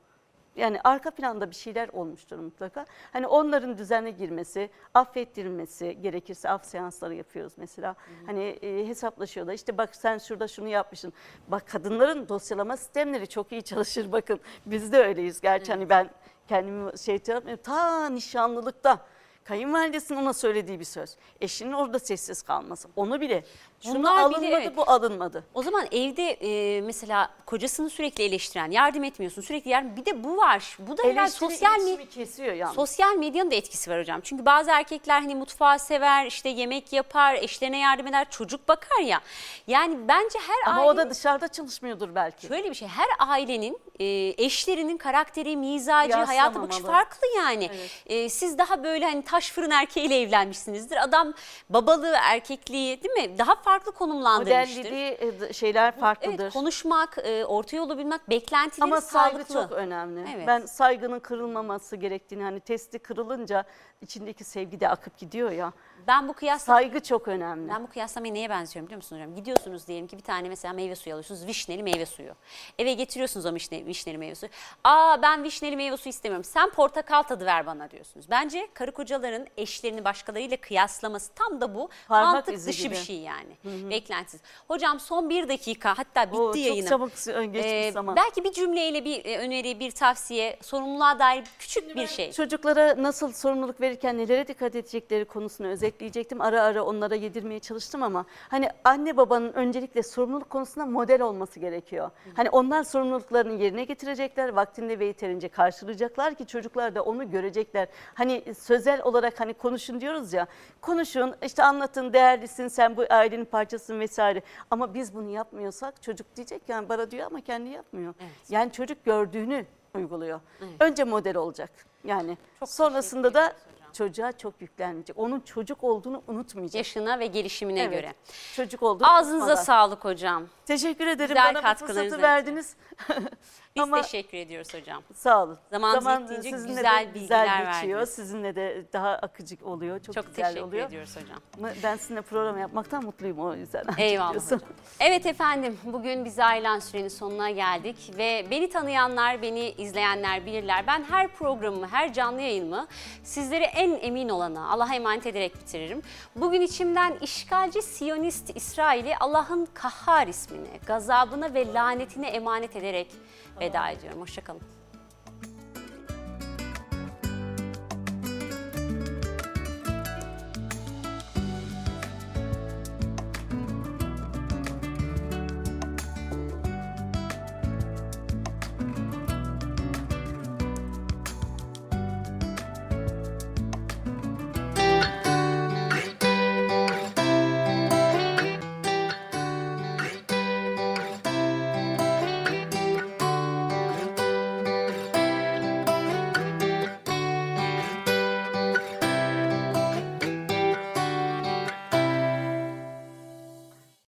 Yani arka planda bir şeyler olmuştur mutlaka. Hani onların düzene girmesi, affettirilmesi gerekirse af seansları yapıyoruz mesela. Hani e, hesaplaşıyorlar. İşte bak sen şurada şunu yapmışsın. Bak kadınların dosyalama sistemleri çok iyi çalışır bakın. Biz de öyleyiz. Gerçi hani ben kendimi şey yapmıyorum. Ta nişanlılıkta kayınvalidesinin ona söylediği bir söz. Eşinin orada sessiz kalması. Onu bile. Şunu Bunlar bile alınmadı evet. bu alınmadı. O zaman evde e, mesela kocasını sürekli eleştiren, yardım etmiyorsun, sürekli yardım. Bir de bu var. Bu da herhalde sosyal iletişimi kesiyor yani. Sosyal medyanın da etkisi var hocam. Çünkü bazı erkekler hani mutfağı sever, işte yemek yapar, eşlerine yardım eder, çocuk bakar ya. Yani bence her Ama aile o da dışarıda çalışmıyordur belki. şöyle bir şey. Her ailenin e, eşlerinin karakteri, mizacı, hayata bakışı farklı yani. E, siz daha böyle hani taş fırın erkeğiyle evlenmişsinizdir. Adam babalığı, erkekliği değil mi? Daha farklı konumlandırmıştır. Modelliliği e, şeyler farklıdır. Evet konuşmak, e, orta yolu bilmek, beklentileri Ama saygı sağlıklı. çok önemli. Evet. Ben saygının kırılmaması gerektiğini hani testi kırılınca içindeki sevgi de akıp gidiyor ya. Ben bu kıyasla Saygı çok önemli. ben bu kıyaslamayı neye benziyorum biliyor musunuz hocam? Gidiyorsunuz diyelim ki bir tane mesela meyve suyu alıyorsunuz. Vişneli meyve suyu. Eve getiriyorsunuz o vişne, vişneli meyve suyu. Aa ben vişneli meyve suyu istemiyorum. Sen portakal tadı ver bana diyorsunuz. Bence karı kocaların eşlerini başkalarıyla kıyaslaması tam da bu Parmak mantık dışı gibi. bir şey yani. beklentisiz. Hocam son bir dakika hatta bitti Oo, çok yayınım. çabuk geçmiş Ee, zaman. Belki bir cümleyle bir e, öneri, bir tavsiye, sorumluluğa dair küçük bir şey. Çocuklara nasıl sorumluluk verirken nelere dikkat edecekleri konusunu özetleyecektim. Ara ara onlara yedirmeye çalıştım ama hani anne babanın öncelikle sorumluluk konusunda model olması gerekiyor. Hani onlar sorumluluklarını yerine getirecekler, vaktinde ve yeterince karşılayacaklar ki çocuklar da onu görecekler. Hani sözel olarak hani konuşun diyoruz ya. Konuşun, işte anlatın, değerlisin, sen bu ailenin parçasısın vesaire. Ama biz bunu yapmıyorsak çocuk diyecek yani bana diyor ama kendi yapmıyor. Yani çocuk gördüğünü uyguluyor. Önce model olacak. Yani Çok sonrasında da. Çocuğa çok yüklenmeyecek. Onun çocuk olduğunu unutmayacak. Yaşına ve gelişimine Evet, göre. Çocuk olduğunu Ağzınıza unutmadan. sağlık hocam. Teşekkür ederim. Güzel Bana bu fırsatı verdiniz. Biz Ama teşekkür ediyoruz hocam. sağ olun. Zaman yettiğince sizinle güzel de bilgiler geçiyor. verdiniz. Sizinle de daha akıcı oluyor. Çok, Çok güzel teşekkür oluyor. ediyoruz hocam. Ben sizinle program yapmaktan mutluyum o yüzden. Eyvallah hocam. Evet efendim bugün biz ayrılan sürenin sonuna geldik ve beni tanıyanlar, beni izleyenler bilirler. Ben her programımı, her canlı yayınımı sizlere en emin olana, Allah'a emanet ederek bitiririm. Bugün içimden işgalci Siyonist İsrail'i Allah'ın kahhar ismine, gazabına ve lanetine emanet ederek veda ediyorum. Hoşçakalın.